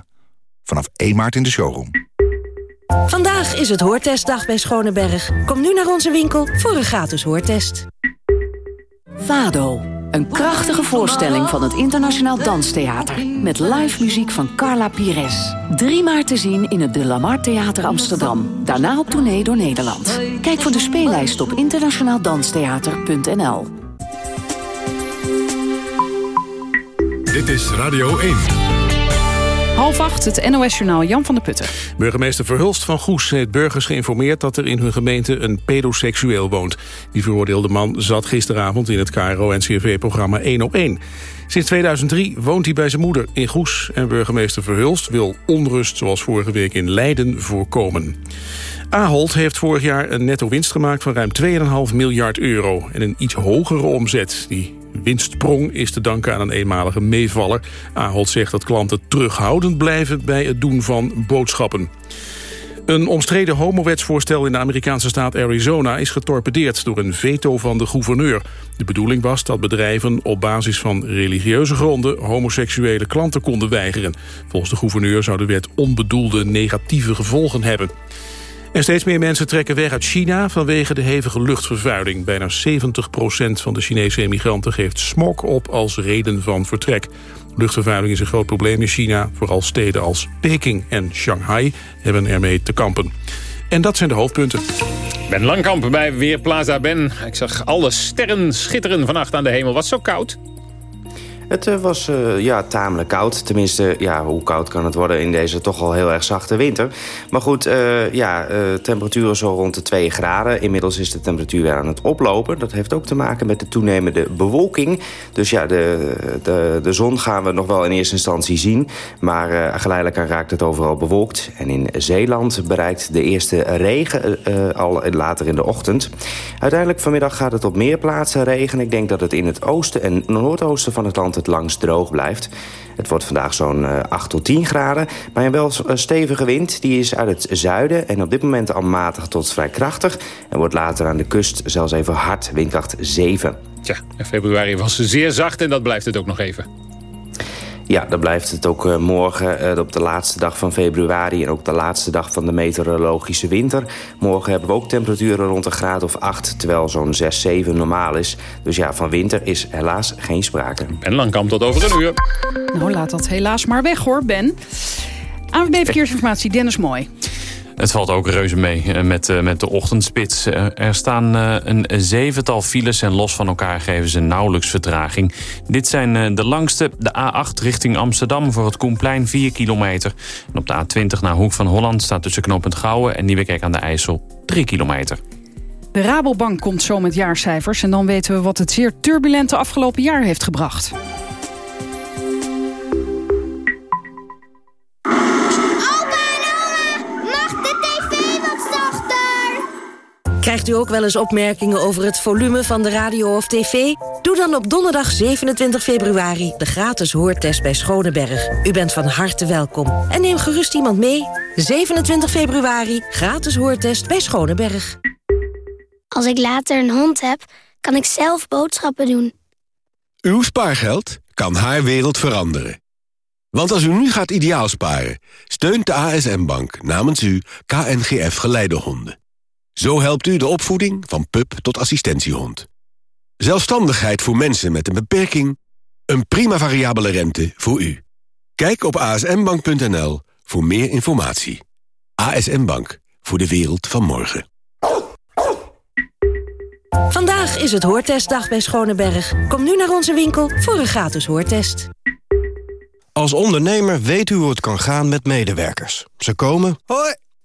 Vanaf 1 maart in de showroom. Vandaag is het hoortestdag bij Schoneberg. Kom nu naar onze winkel voor een gratis hoortest. Fado. Een krachtige voorstelling van het Internationaal Danstheater. Met live muziek van Carla Pires. Drie maart te zien in het De Lamar Theater Amsterdam. Daarna op tournee door Nederland. Kijk voor de speellijst op internationaaldanstheater.nl Dit is Radio 1. Half acht, het NOS-journaal Jan van der Putten. Burgemeester Verhulst van Goes heeft burgers geïnformeerd... dat er in hun gemeente een pedoseksueel woont. Die veroordeelde man zat gisteravond in het KRO-NCRV-programma 1 op 1. Sinds 2003 woont hij bij zijn moeder in Goes... en burgemeester Verhulst wil onrust zoals vorige week in Leiden voorkomen. Ahold heeft vorig jaar een netto winst gemaakt van ruim 2,5 miljard euro... en een iets hogere omzet. Die winstsprong is te danken aan een eenmalige meevaller. Ahold zegt dat klanten terughoudend blijven bij het doen van boodschappen. Een omstreden homowetsvoorstel in de Amerikaanse staat Arizona is getorpedeerd door een veto van de gouverneur. De bedoeling was dat bedrijven op basis van religieuze gronden homoseksuele klanten konden weigeren. Volgens de gouverneur zou de wet onbedoelde negatieve gevolgen hebben. En steeds meer mensen trekken weg uit China vanwege de hevige luchtvervuiling. Bijna 70% van de Chinese emigranten geeft smog op als reden van vertrek. Luchtvervuiling is een groot probleem in China. Vooral steden als Peking en Shanghai hebben ermee te kampen. En dat zijn de hoofdpunten. Ben Langkamp bij Weerplaza Ben. Ik zag alle sterren schitteren vannacht aan de hemel. Was zo koud? Het uh, was uh, ja, tamelijk koud. Tenminste, ja, hoe koud kan het worden in deze toch al heel erg zachte winter. Maar goed, uh, ja, temperaturen zo rond de 2 graden. Inmiddels is de temperatuur weer aan het oplopen. Dat heeft ook te maken met de toenemende bewolking. Dus ja, de, de, de zon gaan we nog wel in eerste instantie zien. Maar geleidelijk aan raakt het overal bewolkt. En in Zeeland bereikt de eerste regen al later in de ochtend. Uiteindelijk vanmiddag gaat het op meer plaatsen regenen. Ik denk dat het in het oosten en noordoosten van het land het langst droog blijft. Het wordt vandaag zo'n 8 tot 10 graden. Maar een wel stevige wind die is uit het zuiden... en op dit moment al matig tot vrij krachtig... en wordt later aan de kust zelfs even hard, windkracht 7. Tja, in februari was ze zeer zacht en dat blijft het ook nog even. Ja, dan blijft het ook uh, morgen uh, op de laatste dag van februari... en ook de laatste dag van de meteorologische winter. Morgen hebben we ook temperaturen rond een graad of 8... terwijl zo'n 6, 7 normaal is. Dus ja, van winter is helaas geen sprake. En Langkamp tot over een uur. Nou, laat dat helaas maar weg hoor, Ben. ANWB Verkeersinformatie, Dennis Mooi. Het valt ook reuze mee met, met de ochtendspits. Er staan een zevental files en los van elkaar geven ze nauwelijks vertraging. Dit zijn de langste. De A8 richting Amsterdam voor het Koenplein 4 kilometer. En op de A20 naar Hoek van Holland staat tussen knooppunt Gouwen en Nieuwekerk aan de IJssel 3 kilometer. De Rabobank komt zo met jaarcijfers en dan weten we wat het zeer turbulente afgelopen jaar heeft gebracht. Krijgt u ook wel eens opmerkingen over het volume van de radio of tv? Doe dan op donderdag 27 februari de gratis hoortest bij Schoneberg. U bent van harte welkom. En neem gerust iemand mee. 27 februari, gratis hoortest bij Schoneberg. Als ik later een hond heb, kan ik zelf boodschappen doen. Uw spaargeld kan haar wereld veranderen. Want als u nu gaat ideaal sparen, steunt de ASM-bank namens u KNGF Geleidehonden. Zo helpt u de opvoeding van pup tot assistentiehond. Zelfstandigheid voor mensen met een beperking. Een prima variabele rente voor u. Kijk op asmbank.nl voor meer informatie. ASM Bank, voor de wereld van morgen. Vandaag is het hoortestdag bij Schoneberg. Kom nu naar onze winkel voor een gratis hoortest. Als ondernemer weet u hoe het kan gaan met medewerkers. Ze komen... Hoi!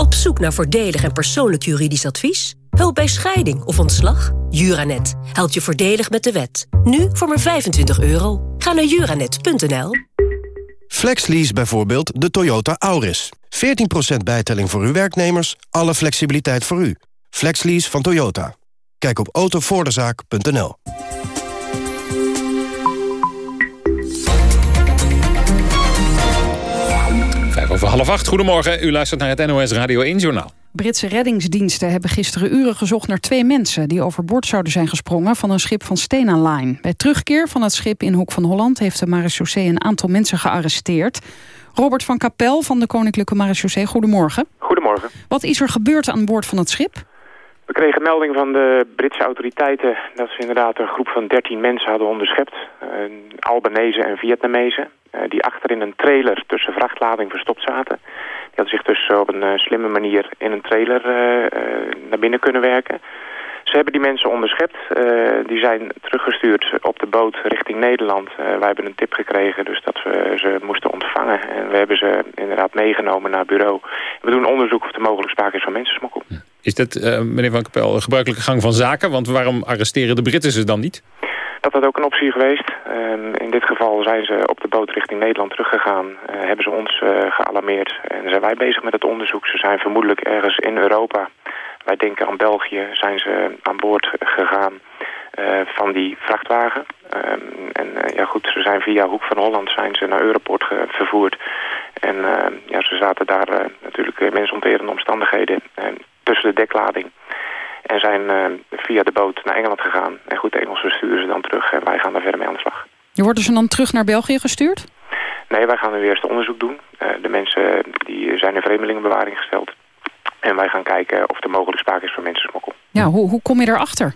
Op zoek naar voordelig en persoonlijk juridisch advies? Hulp bij scheiding of ontslag? Juranet helpt je voordelig met de wet. Nu voor maar 25 euro. Ga naar juranet.nl. FlexLease bijvoorbeeld de Toyota Auris. 14% bijtelling voor uw werknemers, alle flexibiliteit voor u. FlexLease van Toyota. Kijk op autovoordezaak.nl. half acht. Goedemorgen, u luistert naar het NOS Radio 1 Journaal. Britse reddingsdiensten hebben gisteren uren gezocht naar twee mensen... die overboord zouden zijn gesprongen van een schip van Stena Line. Bij terugkeer van het schip in Hoek van Holland... heeft de marechaussee een aantal mensen gearresteerd. Robert van Kapel van de Koninklijke Marechaussee, goedemorgen. Goedemorgen. Wat is er gebeurd aan boord van het schip? We kregen melding van de Britse autoriteiten dat ze inderdaad een groep van 13 mensen hadden onderschept. Albanese en Vietnamezen. Uh, die achter in een trailer tussen vrachtlading verstopt zaten. Die hadden zich dus op een uh, slimme manier in een trailer naar binnen kunnen werken. Ze hebben die mensen onderschept. die zijn teruggestuurd op de boot richting Nederland. wij hebben een tip gekregen dus dat we ze moesten ontvangen. En we hebben ze inderdaad meegenomen naar het bureau. We doen onderzoek of er mogelijk sprake is van mensensmokkel. Is dat, meneer Van Kapel, een gebruikelijke gang van zaken? Want waarom arresteren de Britten ze dan niet? Dat had ook een optie geweest. Uh, in dit geval zijn ze op de boot richting Nederland teruggegaan. Uh, hebben ze ons gealarmeerd. En zijn wij bezig met het onderzoek. Ze zijn vermoedelijk ergens in Europa. Wij denken aan België. Zijn ze aan boord gegaan van die vrachtwagen. Um, en ja goed, ze zijn via Hoek van Holland zijn ze naar Europort vervoerd. En ja, ze zaten daar natuurlijk in mensonterende omstandigheden tussen de deklading. En zijn uh, via de boot naar Engeland gegaan. En goed, de Engelsen sturen ze dan terug en wij gaan daar verder mee aan de slag. Je worden ze dan terug naar België gestuurd? Nee, wij gaan nu eerst onderzoek doen. Uh, de mensen die zijn in vreemdelingenbewaring gesteld. En wij gaan kijken of er mogelijk sprake is van mensensmokkel. Ja, hoe, hoe kom je daarachter?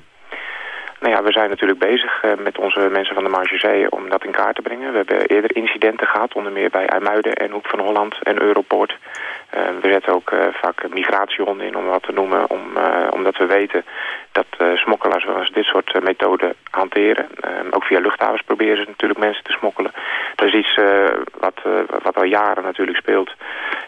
Nou ja, we zijn natuurlijk bezig uh, met onze mensen van de Marge om dat in kaart te brengen. We hebben eerder incidenten gehad, onder meer bij IJmuiden en Hoek van Holland en Europoort. Uh, we zetten ook uh, vaak migratiehonden in, om wat te noemen, om, omdat we weten dat smokkelaars wel eens dit soort methoden hanteren. ook via luchthavens proberen ze natuurlijk mensen te smokkelen. Dat is iets wat, wat al jaren natuurlijk speelt.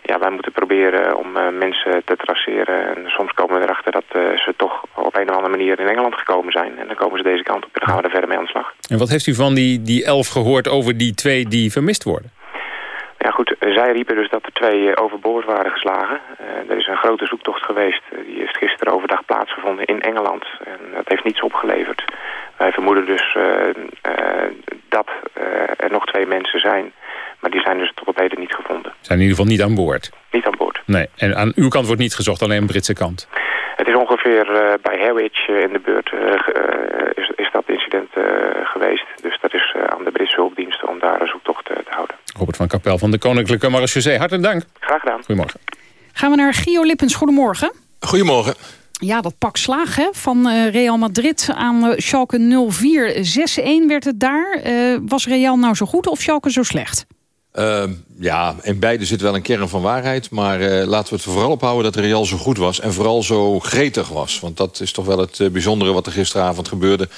Ja, wij moeten proberen om mensen te traceren. En soms komen we erachter dat ze toch op een of andere manier in Engeland gekomen zijn. En dan komen ze deze kant op en dan gaan we er verder mee aan de slag. En wat heeft u van die, die elf gehoord over die twee die vermist worden? Ja goed, zij riepen dus dat er twee overboord waren geslagen. Uh, er is een grote zoektocht geweest. Uh, die heeft gisteren overdag plaatsgevonden in Engeland. En dat heeft niets opgeleverd. Wij vermoeden dus dat er nog twee mensen zijn. Maar die zijn dus tot op heden niet gevonden. Zijn in ieder geval niet aan boord? Niet aan boord. Nee, en aan uw kant wordt niet gezocht, alleen de Britse kant? Het is ongeveer uh, bij Harwich uh, in de buurt uh, is, is dat incident geweest. Dus dat is aan de Britse hulpdiensten om daar een zoektocht te houden. Robert van Kapel van de Koninklijke Marechaussee. Hartelijk dank. Graag gedaan. Goedemorgen. Gaan we naar Gio Lippens. Goedemorgen. Goedemorgen. Ja, dat pak slaag hè, van Real Madrid aan Schalke 04. 6-1 werd het daar. was Real nou zo goed of Schalke zo slecht? Ja, in beide zit wel een kern van waarheid. Maar uh, laten we het vooral op houden dat Real zo goed was. En vooral zo gretig was. Want dat is toch wel het uh, bijzondere wat er gisteravond gebeurde.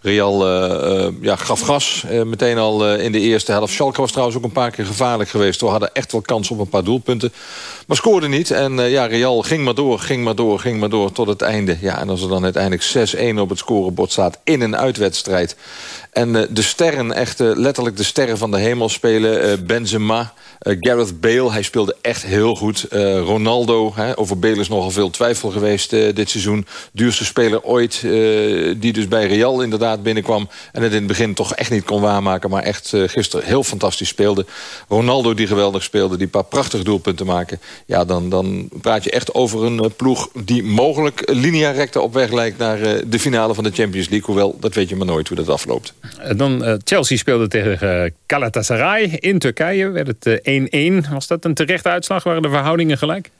Real ja, gaf gas meteen al in de eerste helft. Schalke was trouwens ook een paar keer gevaarlijk geweest. We hadden echt wel kans op een paar doelpunten. Maar scoorde niet. En ja, Real ging maar door, ging maar door, ging maar door tot het einde. Ja, en als er dan uiteindelijk 6-1 op het scorebord staat in een uitwedstrijd... En de sterren, echt letterlijk de sterren van de hemel spelen. Benzema, Gareth Bale, hij speelde echt heel goed. Ronaldo, hè, over Bale is nogal veel twijfel geweest dit seizoen. Duurste speler ooit, die dus bij Real inderdaad binnenkwam. En het in het begin toch echt niet kon waarmaken. Maar echt gisteren heel fantastisch speelde. Ronaldo die geweldig speelde, die een paar prachtige doelpunten maken. Ja, dan, dan praat je echt over een ploeg die mogelijk linea recta op weg lijkt... naar de finale van de Champions League. Hoewel, dat weet je maar nooit hoe dat afloopt. Dan Chelsea speelde tegen uh, Galatasaray in Turkije. Werd het 1-1. Uh, was dat een terechte uitslag? Waren de verhoudingen gelijk?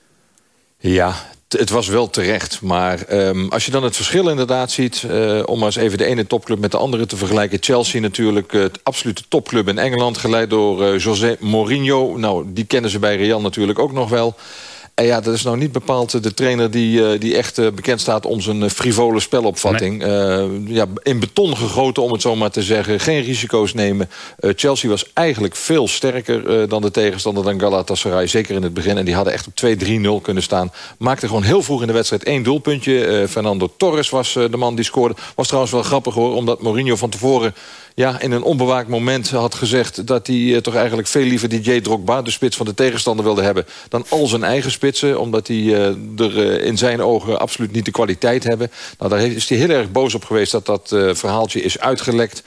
Ja, het was wel terecht. Maar um, als je dan het verschil inderdaad ziet... Uh, om maar eens even de ene topclub met de andere te vergelijken. Chelsea natuurlijk, het absolute topclub in Engeland... geleid door José Mourinho. Nou, die kennen ze bij Real natuurlijk ook nog wel. En ja, dat is nou niet bepaald de trainer die, die echt bekend staat om zijn frivole spelopvatting. ja, in beton gegoten, om het zo maar te zeggen. Geen risico's nemen. Chelsea was eigenlijk veel sterker dan de tegenstander dan Galatasaray. Zeker in het begin. En die hadden echt op 2-3-0 kunnen staan. Maakte gewoon heel vroeg in de wedstrijd één doelpuntje. Fernando Torres was de man die scoorde. Was trouwens wel grappig hoor, omdat Mourinho van tevoren ja, in een onbewaakt moment had gezegd... dat hij uh, toch eigenlijk veel liever DJ Drogba, de spits van de tegenstander, wilde hebben... dan al zijn eigen spitsen, omdat hij uh, er uh, in zijn ogen absoluut niet de kwaliteit hebben. Nou, daar is hij heel erg boos op geweest dat dat verhaaltje is uitgelekt.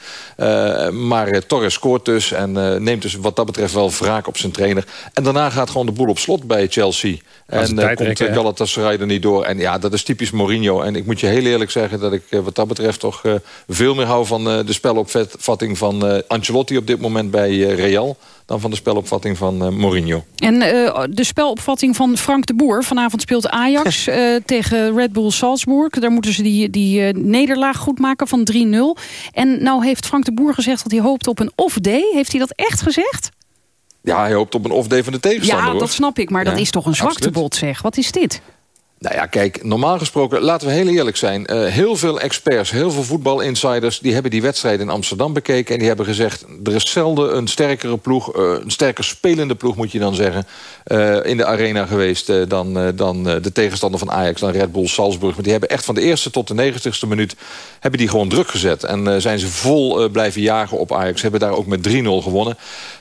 maar Torres scoort dus en neemt dus wat dat betreft wel wraak op zijn trainer. En daarna gaat gewoon de boel op slot bij Chelsea. En uh, komt Galatasaray er niet door. En ja, dat is typisch Mourinho. En ik moet je heel eerlijk zeggen dat ik wat dat betreft... toch veel meer hou van de spelopvatting van Ancelotti op dit moment bij Real... dan van de spelopvatting van Mourinho. En de spelopvatting van Frank de Boer. Vanavond speelt Ajax tegen Red Bull Salzburg. Daar moeten ze die, die nederlaag goed maken van 3-0. En nou heeft Frank de Boer gezegd dat hij hoopt op een off-day. Heeft hij dat echt gezegd? Ja, hij hoopt op een off-day van de tegenstander. Ja, dat snap ik, maar dat is toch een zwaktebod, zeg. Wat is dit? Nou ja, kijk, normaal gesproken, laten we heel eerlijk zijn. Uh, heel veel experts, heel veel voetbalinsiders... die hebben die wedstrijd in Amsterdam bekeken... en die hebben gezegd, er is zelden een sterkere ploeg... Uh, een sterker spelende ploeg, moet je dan zeggen... Uh, in de arena geweest dan, dan de tegenstander van Ajax... dan Red Bull Salzburg. Maar die hebben echt van de eerste tot de negentigste minuut... hebben die gewoon druk gezet. En zijn ze vol blijven jagen op Ajax. Hebben daar ook met 3-0 gewonnen.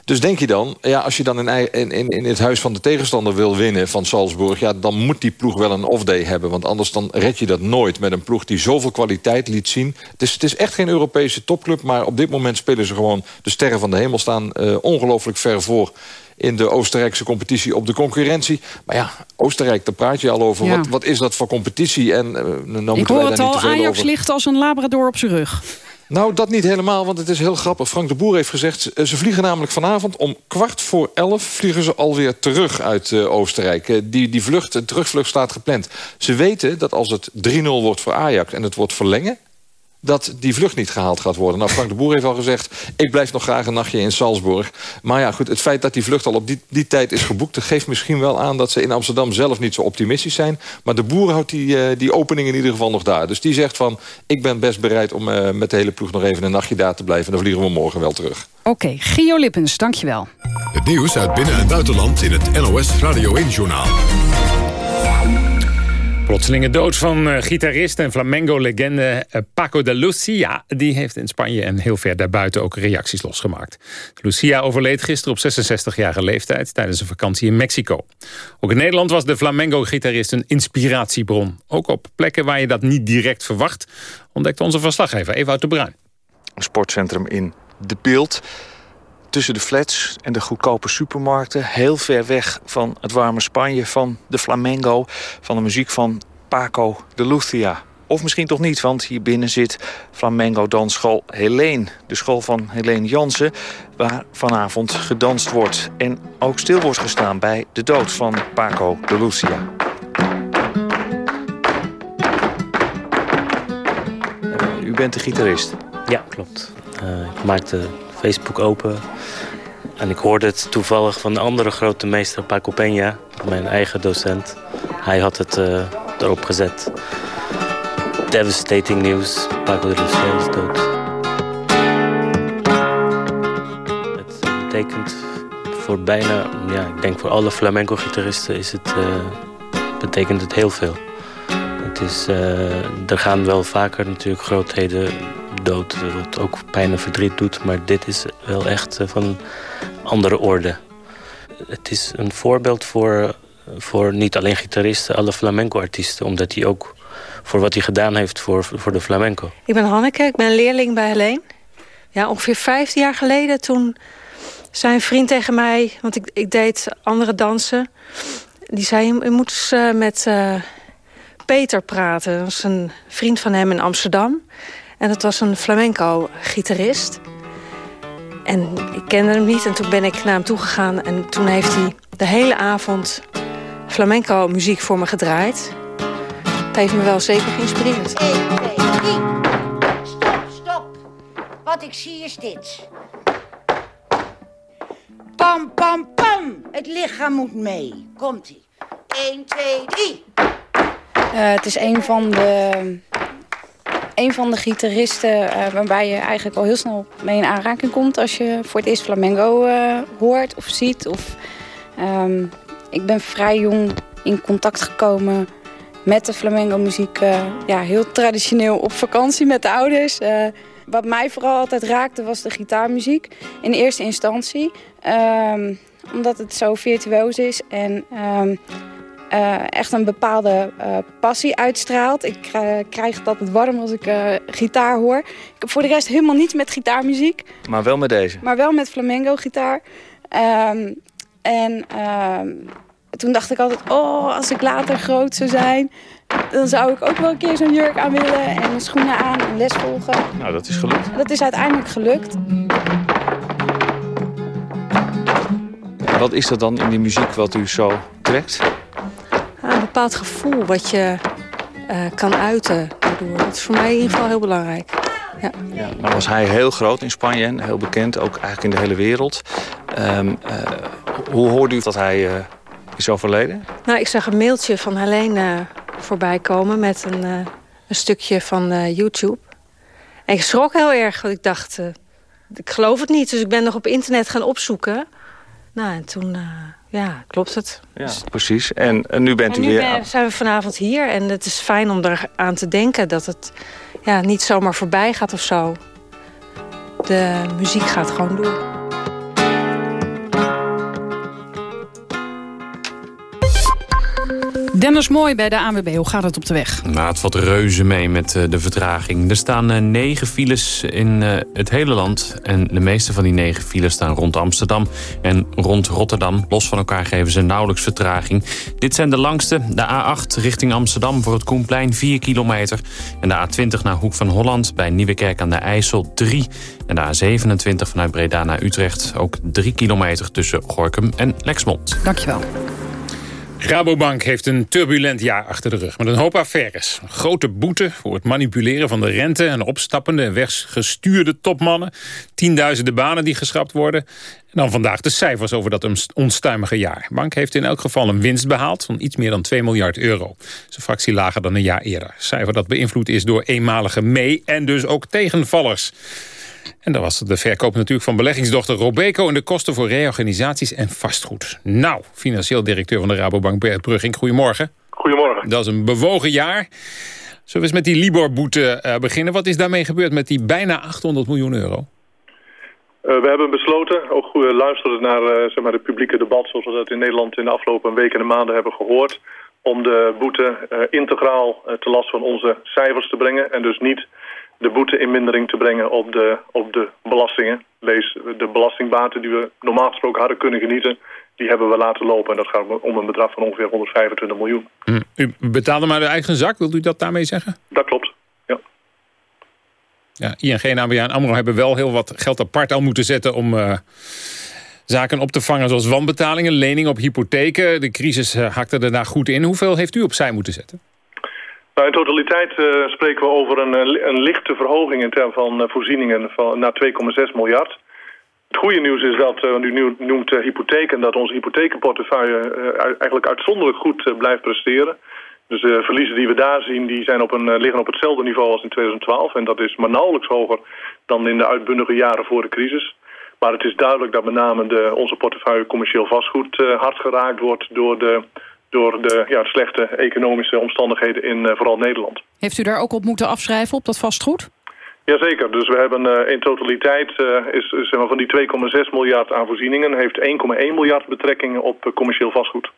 Dus denk je dan, ja, als je dan in, in, in het huis van de tegenstander wil winnen van Salzburg... Ja, dan moet die ploeg wel een off-day hebben. Want anders dan red je dat nooit met een ploeg die zoveel kwaliteit liet zien. Het is, het is echt geen Europese topclub, maar op dit moment spelen ze gewoon... de sterren van de hemel staan uh, ongelooflijk ver voor in de Oostenrijkse competitie op de concurrentie. Maar ja, Oostenrijk, daar praat je al over. Ja. Wat, wat is dat voor competitie? En, uh, nou Ik hoor het al, Ajax over... ligt als een labrador op zijn rug. Nou, dat niet helemaal, want het is heel grappig. Frank de Boer heeft gezegd, ze vliegen namelijk vanavond... om kwart voor elf vliegen ze alweer terug uit uh, Oostenrijk. Uh, die, die vlucht, de terugvlucht staat gepland. Ze weten dat als het 3-0 wordt voor Ajax en het wordt verlengen dat die vlucht niet gehaald gaat worden. Nou, Frank de Boer heeft al gezegd... ik blijf nog graag een nachtje in Salzburg. Maar ja, goed, het feit dat die vlucht al op die, die tijd is geboekt... dat geeft misschien wel aan dat ze in Amsterdam zelf niet zo optimistisch zijn. Maar de Boer houdt die, uh, die opening in ieder geval nog daar. Dus die zegt van, ik ben best bereid om uh, met de hele ploeg... nog even een nachtje daar te blijven. En dan vliegen we morgen wel terug. Oké, okay, Gio Lippens, dankjewel. Het nieuws uit binnen- en buitenland in het NOS Radio 1-journaal. Plotselinge dood van uh, gitarist en flamenco-legende uh, Paco de Lucia. Die heeft in Spanje en heel ver daarbuiten ook reacties losgemaakt. Lucia overleed gisteren op 66-jarige leeftijd tijdens een vakantie in Mexico. Ook in Nederland was de flamenco-gitarist een inspiratiebron. Ook op plekken waar je dat niet direct verwacht... ontdekte onze verslaggever Ewout de Bruin. Een sportcentrum in De Beeld tussen de flats en de goedkope supermarkten. Heel ver weg van het warme Spanje, van de flamengo, van de muziek van Paco de Lucia. Of misschien toch niet, want hier binnen zit flamengo-dansschool Helene. De school van Helene Jansen, waar vanavond gedanst wordt. En ook stil wordt gestaan bij de dood van Paco de Lucia. U bent de gitarist? Ja, klopt. Uh, ik maakte Facebook open. En ik hoorde het toevallig van de andere grote meester, Paco Peña, mijn eigen docent. Hij had het uh, erop gezet. Devastating news, Paco de Lucia is dood. Het betekent voor bijna, ja, ik denk voor alle flamenco-gitaristen is het, uh, betekent het heel veel. Is, uh, er gaan wel vaker natuurlijk grootheden dood, wat ook pijn en verdriet doet. Maar dit is wel echt van andere orde. Het is een voorbeeld voor, voor niet alleen gitaristen, alle flamenco-artiesten. Omdat hij ook voor wat hij gedaan heeft voor, voor de flamenco. Ik ben Hanneke, ik ben leerling bij Helene. Ja, ongeveer 15 jaar geleden toen zei een vriend tegen mij... want ik, ik deed andere dansen. Die zei, je moet uh, met Peter praten. Dat was een vriend van hem in Amsterdam. En dat was een flamenco-gitarist. En ik kende hem niet en toen ben ik naar hem toe gegaan. En toen heeft hij de hele avond flamenco-muziek voor me gedraaid. Het heeft me wel zeker geïnspireerd. 1, 2, 3. Stop, stop. Wat ik zie is dit. Pam, pam, pam. Het lichaam moet mee. Komt-ie. 1, 2, 3. Het is een van de, een van de gitaristen uh, waarbij je eigenlijk al heel snel mee in aanraking komt... als je voor het eerst flamenco uh, hoort of ziet. Of, um, ik ben vrij jong in contact gekomen met de flamenco muziek. Ja, heel traditioneel op vakantie met de ouders. wat mij vooral altijd raakte was de gitaarmuziek in eerste instantie. Um, omdat het zo virtuoos is en um, uh, echt een bepaalde uh, passie uitstraalt. Ik uh, krijg het altijd warm als ik gitaar hoor. Ik heb voor de rest helemaal niets met gitaarmuziek. Maar wel met deze? Maar wel met flamenco gitaar. Um, en um, toen dacht ik altijd, oh, als ik later groot zou zijn... dan zou ik ook wel een keer zo'n jurk aan willen en mijn schoenen aan en les volgen. Nou, dat is gelukt. Dat is uiteindelijk gelukt. Wat is dat dan in die muziek wat u zo trekt? Bepaald gevoel wat je uh, kan uiten daardoor. Dat is voor mij in ieder geval heel belangrijk. Ja. Ja, nou was hij heel groot in Spanje en heel bekend, ook eigenlijk in de hele wereld. Um, uh, hoe hoorde u dat hij uh, is overleden? Nou, ik zag een mailtje van Helene voorbij komen met een, een stukje van YouTube. En ik schrok heel erg, want ik dacht, ik geloof het niet. Dus ik ben nog op internet gaan opzoeken... Nou, en toen, uh, ja, klopt het. Ja, dus... precies. En, en, nu bent en u nu weer... Ben, zijn we vanavond hier en het is fijn om eraan te denken... dat het ja, niet zomaar voorbij gaat of zo. De muziek gaat gewoon door. Dennis Mooi bij de ANWB. Hoe gaat het op de weg? Nou, het valt reuze mee met uh, de vertraging. Er staan uh, negen files in uh, het hele land. En de meeste van die negen files staan rond Amsterdam en rond Rotterdam. Los van elkaar geven ze nauwelijks vertraging. Dit zijn de langste. De A8 richting Amsterdam voor het Koenplein 4 kilometer. En de A20 naar Hoek van Holland bij Nieuwekerk aan de IJssel 3. En de A27 vanuit Breda naar Utrecht ook 3 kilometer tussen Gorkum en Lexmond. Dankjewel. Rabobank heeft een turbulent jaar achter de rug met een hoop affaires. Een grote boete voor het manipuleren van de rente... en opstappende en weggestuurde topmannen. Tienduizenden banen die geschrapt worden. En dan vandaag de cijfers over dat onstuimige jaar. Bank heeft in elk geval een winst behaald van iets meer dan 2 miljard euro. Zijn fractie lager dan een jaar eerder. Cijfer dat beïnvloed is door eenmalige mee- en dus ook tegenvallers. En dan was de verkoop natuurlijk van beleggingsdochter Robeco... en de kosten voor reorganisaties en vastgoed. Nou, financieel directeur van de Rabobank Bert Brugging, goedemorgen. Goedemorgen. Dat is een bewogen jaar. Zullen we eens met die Libor-boete uh, beginnen? Wat is daarmee gebeurd met die bijna 800 miljoen euro? Uh, we hebben besloten, ook goed luisteren naar uh, zeg maar, het publieke debat... zoals we dat in Nederland in de afgelopen weken en maanden hebben gehoord... om de boete integraal te last van onze cijfers te brengen... en dus niet de boete in mindering te brengen op de, op de belastingen. Lees de belastingbaten die we normaal gesproken hadden kunnen genieten... die hebben we laten lopen. En dat gaat om een bedrag van ongeveer 125 miljoen. Hm. U betaalde maar de eigen zak, wilt u dat daarmee zeggen? Dat klopt, ja. ja ING en ABN AMRO hebben wel heel wat geld apart al moeten zetten... om uh, zaken op te vangen zoals wanbetalingen, leningen op hypotheken. De crisis uh, hakte er daar goed in. Hoeveel heeft u opzij moeten zetten? Nou, in totaliteit uh, spreken we over een, een lichte verhoging in termen van uh, voorzieningen van, naar 2,6 miljard. Het goede nieuws is dat, uh, u noemt hypotheken, dat onze hypothekenportefeuille eigenlijk uitzonderlijk goed blijft presteren. Dus de verliezen die we daar zien, die zijn op een, liggen op hetzelfde niveau als in 2012. En dat is maar nauwelijks hoger dan in de uitbundige jaren voor de crisis. Maar het is duidelijk dat met name de, onze portefeuille commercieel vastgoed hard geraakt wordt door de door de ja, slechte economische omstandigheden in uh, vooral Nederland. Heeft u daar ook op moeten afschrijven op dat vastgoed? Jazeker, dus we hebben uh, in totaliteit uh, is, zeg maar, van die 2,6 miljard aan voorzieningen... heeft 1,1 miljard betrekkingen op commercieel vastgoed.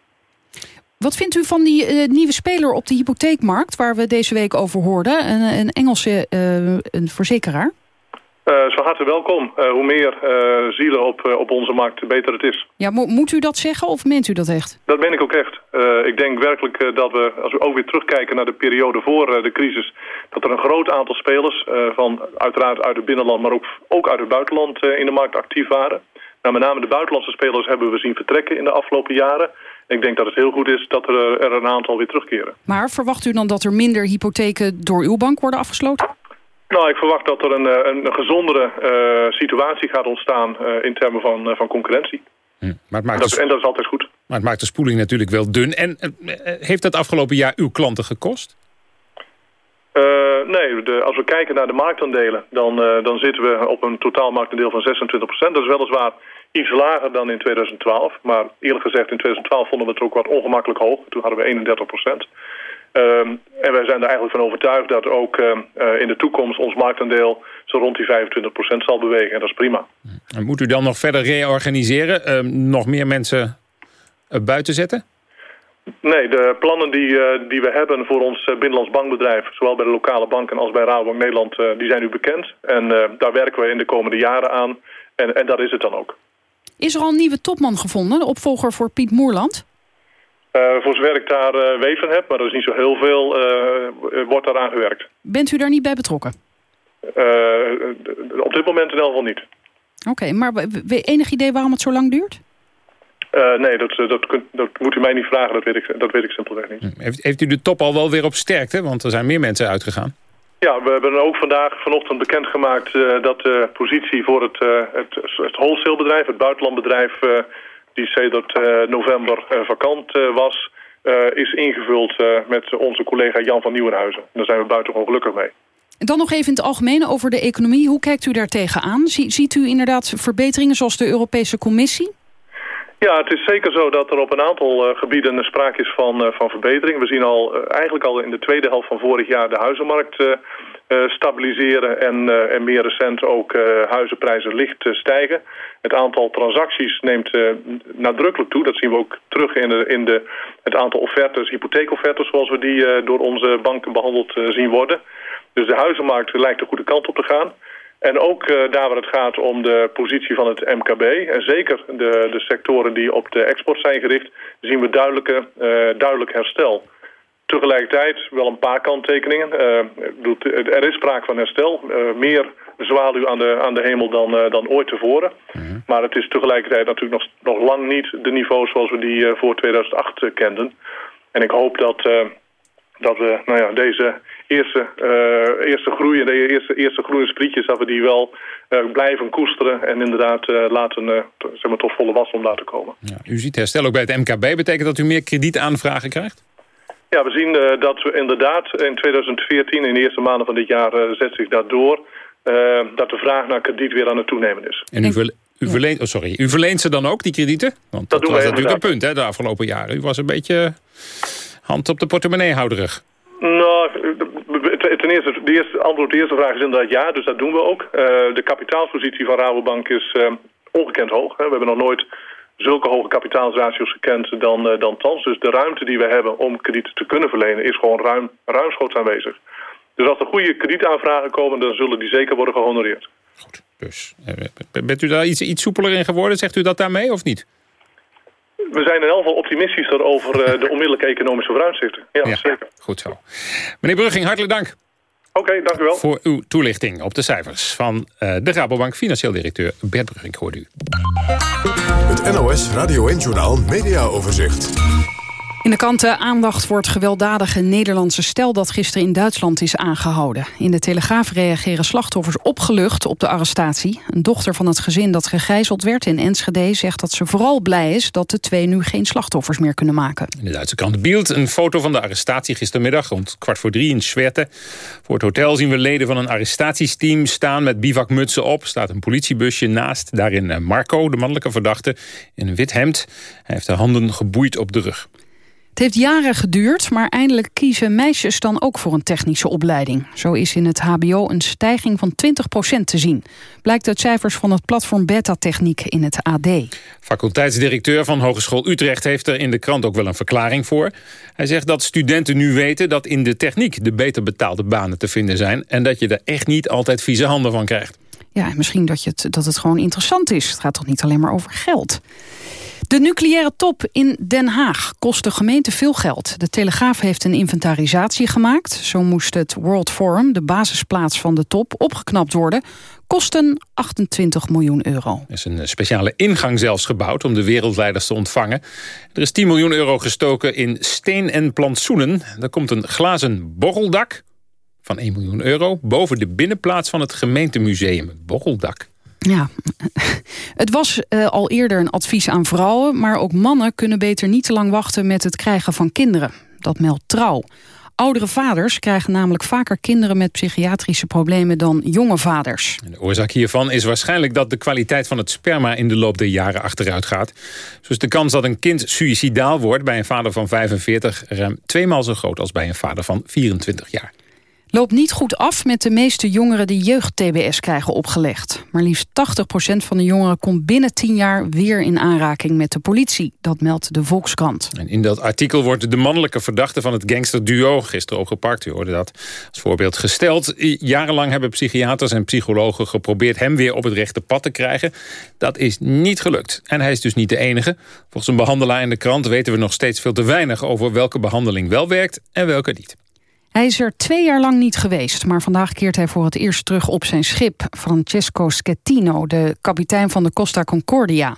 Wat vindt u van die nieuwe speler op de hypotheekmarkt... waar we deze week over hoorden, een, een Engelse een verzekeraar? Uh, zo harte welkom. Uh, hoe meer uh, zielen op, op onze markt, beter het is. Ja, mo moet u dat zeggen of meent u dat echt? Dat meen ik ook echt. ik denk werkelijk dat we, als we ook weer terugkijken naar de periode voor de crisis... dat er een groot aantal spelers, van uiteraard uit het binnenland... maar ook, ook uit het buitenland in de markt actief waren. Nou, met name de buitenlandse spelers hebben we zien vertrekken in de afgelopen jaren. Ik denk dat het heel goed is dat er, er een aantal weer terugkeren. Maar verwacht u dan dat er minder hypotheken door uw bank worden afgesloten? Nou, ik verwacht dat er een, een, een gezondere uh, situatie gaat ontstaan uh, in termen van, uh, van concurrentie. Hm. Maar het maakt Dat, de, en dat is altijd goed. maar het maakt de spoeling natuurlijk wel dun. En eh, eh, heeft dat afgelopen jaar uw klanten gekost? Eh, nee, de, als we kijken naar de marktaandelen, dan, eh, dan zitten we op een totaal marktaandeel van 26%. Dat is weliswaar iets lager dan in 2012. Maar eerlijk gezegd, in 2012 vonden we het ook wat ongemakkelijk hoog. Toen hadden we 31%. Ehm, en wij zijn er eigenlijk van overtuigd dat ook ehm, eh, in de toekomst ons marktaandeel zo rond die 25% zal bewegen. En dat is prima. En moet u dan nog verder reorganiseren? eh, nog meer mensen eh, buiten zetten? Nee, de plannen die, eh, die we hebben voor ons binnenlands bankbedrijf... zowel bij de lokale banken als bij Rabobank Nederland, eh, die zijn nu bekend. En eh, daar werken we in de komende jaren aan. En, en dat is het dan ook. Is er al een nieuwe topman gevonden, de opvolger voor Piet Moerland? Eh, voor zover ik daar eh weet van heb, maar er is niet zo heel veel, eh, wordt daaraan gewerkt. Bent u daar niet bij betrokken? Eh, op dit moment in elk geval niet. Oké, maar we- we- enig idee waarom het zo lang duurt? Eh, nee, dat, dat, kunt- dat moet u mij niet vragen, dat weet ik, dat weet ik simpelweg niet. Heeft, heeft u de top al wel weer op sterkte? Want er zijn meer mensen uitgegaan. Ja, we hebben ook vandaag vanochtend bekendgemaakt uh, dat de positie voor het, uh, het, het wholesalebedrijf, het buitenlandbedrijf, uh, die sedert uh, november vakant was, is ingevuld met onze collega Jan van Nieuwenhuizen. Daar zijn we buitengewoon gelukkig mee. En dan nog even in het algemeen over de economie. Hoe kijkt u daar tegenaan? Ziet u inderdaad verbeteringen zoals de Europese Commissie? Ja, het is zeker zo dat er op een aantal uh, gebieden sprake is van, uh, van verbetering. We zien al uh, eigenlijk al in de tweede helft van vorig jaar de huizenmarkt stabiliseren en, en meer recent ook huizenprijzen licht stijgen. Het aantal transacties neemt nadrukkelijk toe. Dat zien we ook terug in, de, in de, het aantal offertes, hypotheekoffertes zoals we die door onze banken behandeld zien worden. Dus de huizenmarkt lijkt de goede kant op te gaan. En ook daar waar het gaat om de positie van het MKB... en zeker de, de sectoren die op de export zijn gericht... zien we duidelijke, duidelijk herstel. Tegelijkertijd wel een paar kanttekeningen. Uh, er is sprake van herstel. meer zwaluw aan de, aan de hemel dan, dan ooit tevoren. Mm -hmm. Maar het is tegelijkertijd natuurlijk nog, nog lang niet de niveau... zoals we die voor 2008 kenden. En ik hoop dat, dat we nou ja, deze eerste, uh, eerste groei en de eerste, eerste groene sprietjes, dat we die wel uh, blijven koesteren en inderdaad uh, laten zeg maar, tot volle was om daar te komen. Ja, u ziet herstel ook bij het MKB. Betekent dat u meer kredietaanvragen krijgt? Ja, we zien dat we inderdaad in 2014, in de eerste maanden van dit jaar, zet zich dat door, dat de vraag naar krediet weer aan het toenemen is. En u, verle u, verleent, oh sorry, u verleent ze dan ook, die kredieten? Want dat, dat was natuurlijk een punt hè, de afgelopen jaren. U was een beetje hand op de portemonnee-houderig. Nou, ten eerste, de eerste antwoord op de eerste vraag is inderdaad ja, dus dat doen we ook. Uh, de kapitaalspositie van Rabobank is uh, ongekend hoog. Hè. We hebben nog nooit zulke hoge kapitaalsratio's gekend dan, uh, dan thans. Dus de ruimte die we hebben om krediet te kunnen verlenen is gewoon ruim, ruimschoots aanwezig. Dus als er goede kredietaanvragen komen, dan zullen die zeker worden gehonoreerd. Goed, dus bent u daar iets, iets soepeler in geworden? Zegt u dat daarmee of niet? We zijn in elk geval optimistischer over uh, de onmiddellijke economische vooruitzichten. Ja, ja, zeker. Goed zo. Meneer Brugging, hartelijk dank. Oké, okay, dank u wel. Voor uw toelichting op de cijfers van uh, de Rabobank financieel directeur Bert Brugging, hoorde u. Het NOS Radio 1 Journaal Media Overzicht. In de kanten aandacht voor het gewelddadige Nederlandse stel... dat gisteren in Duitsland is aangehouden. In de Telegraaf reageren slachtoffers opgelucht op de arrestatie. Een dochter van het gezin dat gegijzeld werd in Enschede... zegt dat ze vooral blij is dat de twee nu geen slachtoffers meer kunnen maken. In de Duitse krant Bild een foto van de arrestatie gistermiddag... rond kwart voor drie in Schwerte. Voor het hotel zien we leden van een arrestatiesteam staan... met bivakmutsen op. staat een politiebusje naast. Daarin Marco, de mannelijke verdachte, in een wit hemd. Hij heeft de handen geboeid op de rug. Het heeft jaren geduurd, maar eindelijk kiezen meisjes dan ook voor een technische opleiding. Zo is in het hbo een stijging van 20% te zien. Blijkt uit cijfers van het platform Beta Techniek in het AD. Faculteitsdirecteur van Hogeschool Utrecht heeft er in de krant ook wel een verklaring voor. Hij zegt dat studenten nu weten dat in de techniek de beter betaalde banen te vinden zijn... en dat je er echt niet altijd vieze handen van krijgt. Ja, misschien dat, je het, dat het gewoon interessant is. Het gaat toch niet alleen maar over geld. De nucleaire top in Den Haag kost de gemeente veel geld. De Telegraaf heeft een inventarisatie gemaakt. Zo moest het World Forum, de basisplaats van de top, opgeknapt worden. Kosten 28 miljoen euro. Er is een speciale ingang zelfs gebouwd om de wereldleiders te ontvangen. Er is 10 miljoen euro gestoken in steen en plantsoenen. Er komt een glazen borreldak van 1 miljoen euro... boven de binnenplaats van het gemeentemuseum. Het borreldak. Ja, het was uh, al eerder een advies aan vrouwen... maar ook mannen kunnen beter niet te lang wachten met het krijgen van kinderen. Dat meldt Trouw. Oudere vaders krijgen namelijk vaker kinderen met psychiatrische problemen dan jonge vaders. De oorzaak hiervan is waarschijnlijk dat de kwaliteit van het sperma in de loop der jaren achteruit gaat. Zo is de kans dat een kind suïcidaal wordt bij een vader van 45 ruim tweemaal zo groot als bij een vader van 24 jaar loopt niet goed af met de meeste jongeren die jeugd-TBS krijgen opgelegd. Maar liefst 80% van de jongeren komt binnen 10 jaar weer in aanraking met de politie. Dat meldt de Volkskrant. En in dat artikel wordt de mannelijke verdachte van het gangsterduo, gisteren opgepakt, u hoorde dat, als voorbeeld gesteld. Jarenlang hebben psychiaters en psychologen geprobeerd hem weer op het rechte pad te krijgen. Dat is niet gelukt. En hij is dus niet de enige. Volgens een behandelaar in de krant weten we nog steeds veel te weinig over welke behandeling wel werkt en welke niet. Hij is er twee jaar lang niet geweest, maar vandaag keert hij voor het eerst terug op zijn schip. Francesco Schettino, de kapitein van de Costa Concordia.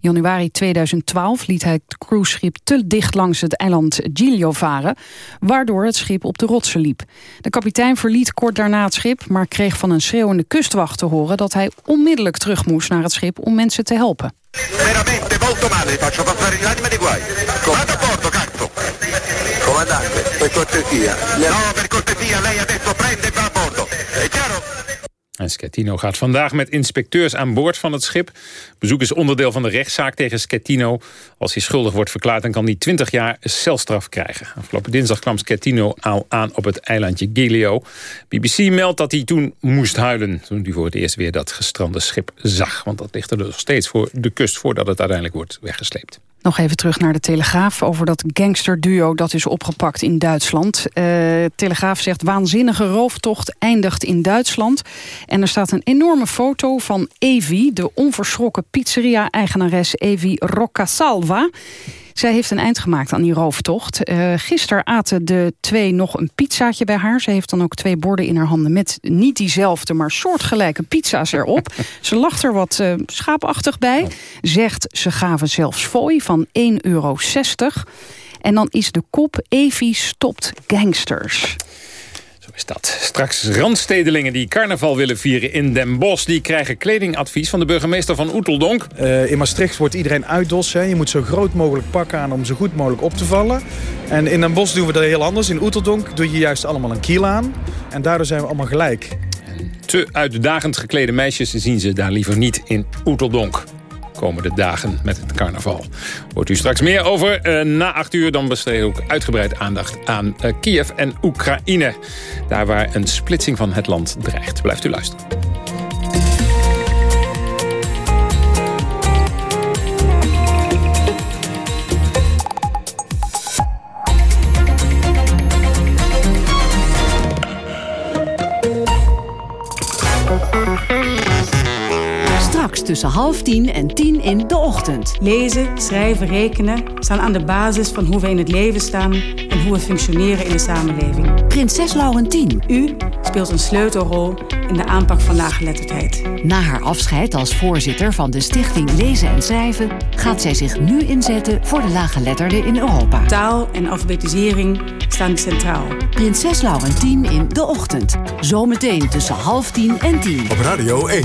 Januari 2012 liet hij het cruiseschip te dicht langs het eiland Giglio varen, waardoor het schip op de rotsen liep. De kapitein verliet kort daarna het schip, maar kreeg van een schreeuwende kustwacht te horen dat hij onmiddellijk terug moest naar het schip om mensen te helpen. Comandante, per cortesia. No, per cortesia, lei adesso prende e va a bordo. È chiaro? En Schettino gaat vandaag met inspecteurs aan boord van het schip. Bezoek is onderdeel van de rechtszaak tegen Schettino. Als hij schuldig wordt verklaard, dan kan hij 20 jaar celstraf krijgen. Afgelopen dinsdag kwam Schettino al aan op het eilandje Giglio. BBC meldt dat hij toen moest huilen... toen hij voor het eerst weer dat gestrande schip zag. Want dat ligt er nog steeds voor de kust voordat het uiteindelijk wordt weggesleept. Nog even terug naar de Telegraaf over dat gangsterduo dat is opgepakt in Duitsland. Uh, Telegraaf zegt waanzinnige rooftocht eindigt in Duitsland. En er staat een enorme foto van Evi, de onverschrokken pizzeria-eigenares Evi Roccasalva. Zij heeft een eind gemaakt aan die rooftocht. Uh, gisteren aten de twee nog een pizzaatje bij haar. Ze heeft dan ook twee borden in haar handen met niet diezelfde... maar soortgelijke pizza's erop. ze lacht er wat uh, schaapachtig bij. Zegt ze gaven zelfs fooi van 1,60 euro. En dan is de kop Evi stopt gangsters is dat. Straks randstedelingen die carnaval willen vieren in Den Bosch... die krijgen kledingadvies van de burgemeester van Oeteldonk. Uh, in Maastricht wordt iedereen uitdossen. Je moet zo groot mogelijk pakken aan om zo goed mogelijk op te vallen. En in Den Bosch doen we dat heel anders. In Oeteldonk doe je juist allemaal een kiel aan. En daardoor zijn we allemaal gelijk. En te uitdagend geklede meisjes zien ze daar liever niet in Oeteldonk komende dagen met het carnaval. Hoort u straks meer over. Uh, na acht uur dan besteden we ook uitgebreid aandacht aan uh, Kiev en Oekraïne. Daar waar een splitsing van het land dreigt. Blijft u luisteren. Tussen half tien en tien in de ochtend. Lezen, schrijven, rekenen staan aan de basis van hoe we in het leven staan en hoe we functioneren in de samenleving. Prinses Laurentien. U speelt een sleutelrol in de aanpak van laaggeletterdheid. Na haar afscheid als voorzitter van de Stichting Lezen en Schrijven gaat zij zich nu inzetten voor de laaggeletterden in Europa. Taal en alfabetisering staan centraal. Prinses Laurentien in de ochtend. Zometeen tussen half tien en tien. Op Radio 1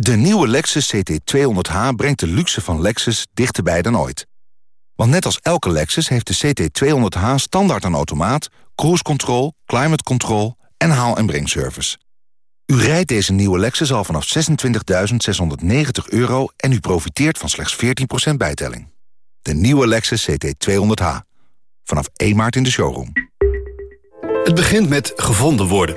De nieuwe Lexus CT200H brengt de luxe van Lexus dichterbij dan ooit. Want net als elke Lexus heeft de CT200H standaard een automaat... cruise control, climate control en haal- en brengservice. U rijdt deze nieuwe Lexus al vanaf 26.690 euro... en u profiteert van slechts 14% bijtelling. De nieuwe Lexus CT200H. Vanaf 1 maart in de showroom. Het begint met gevonden worden.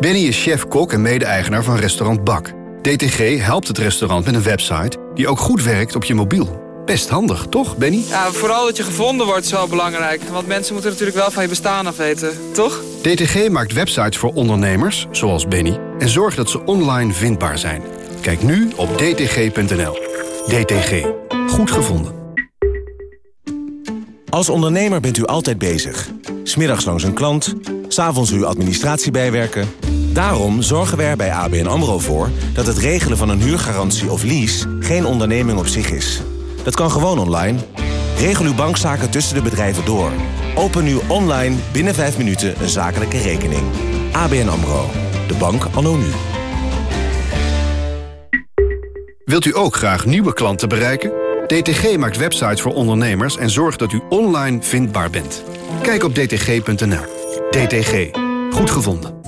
Benny is chef-kok en mede-eigenaar van restaurant Bak... DTG helpt het restaurant met een website die ook goed werkt op je mobiel. Best handig, toch, Benny? Ja, vooral dat je gevonden wordt is wel belangrijk. Want mensen moeten natuurlijk wel van je bestaan af weten, toch? DTG maakt websites voor ondernemers, zoals Benny... en zorgt dat ze online vindbaar zijn. Kijk nu op dtg.nl. DTG. Goed gevonden. Als ondernemer bent u altijd bezig. Smiddags langs een klant, s'avonds uw administratie bijwerken. Daarom zorgen wij er bij ABN AMRO voor... dat het regelen van een huurgarantie of lease geen onderneming op zich is. Dat kan gewoon online. Regel uw bankzaken tussen de bedrijven door. Open nu online binnen 5 minuten een zakelijke rekening. ABN AMRO. De bank anno nu. Wilt u ook graag nieuwe klanten bereiken? DTG maakt websites voor ondernemers en zorgt dat u online vindbaar bent. Kijk op dtg.nl. DTG. Goed gevonden.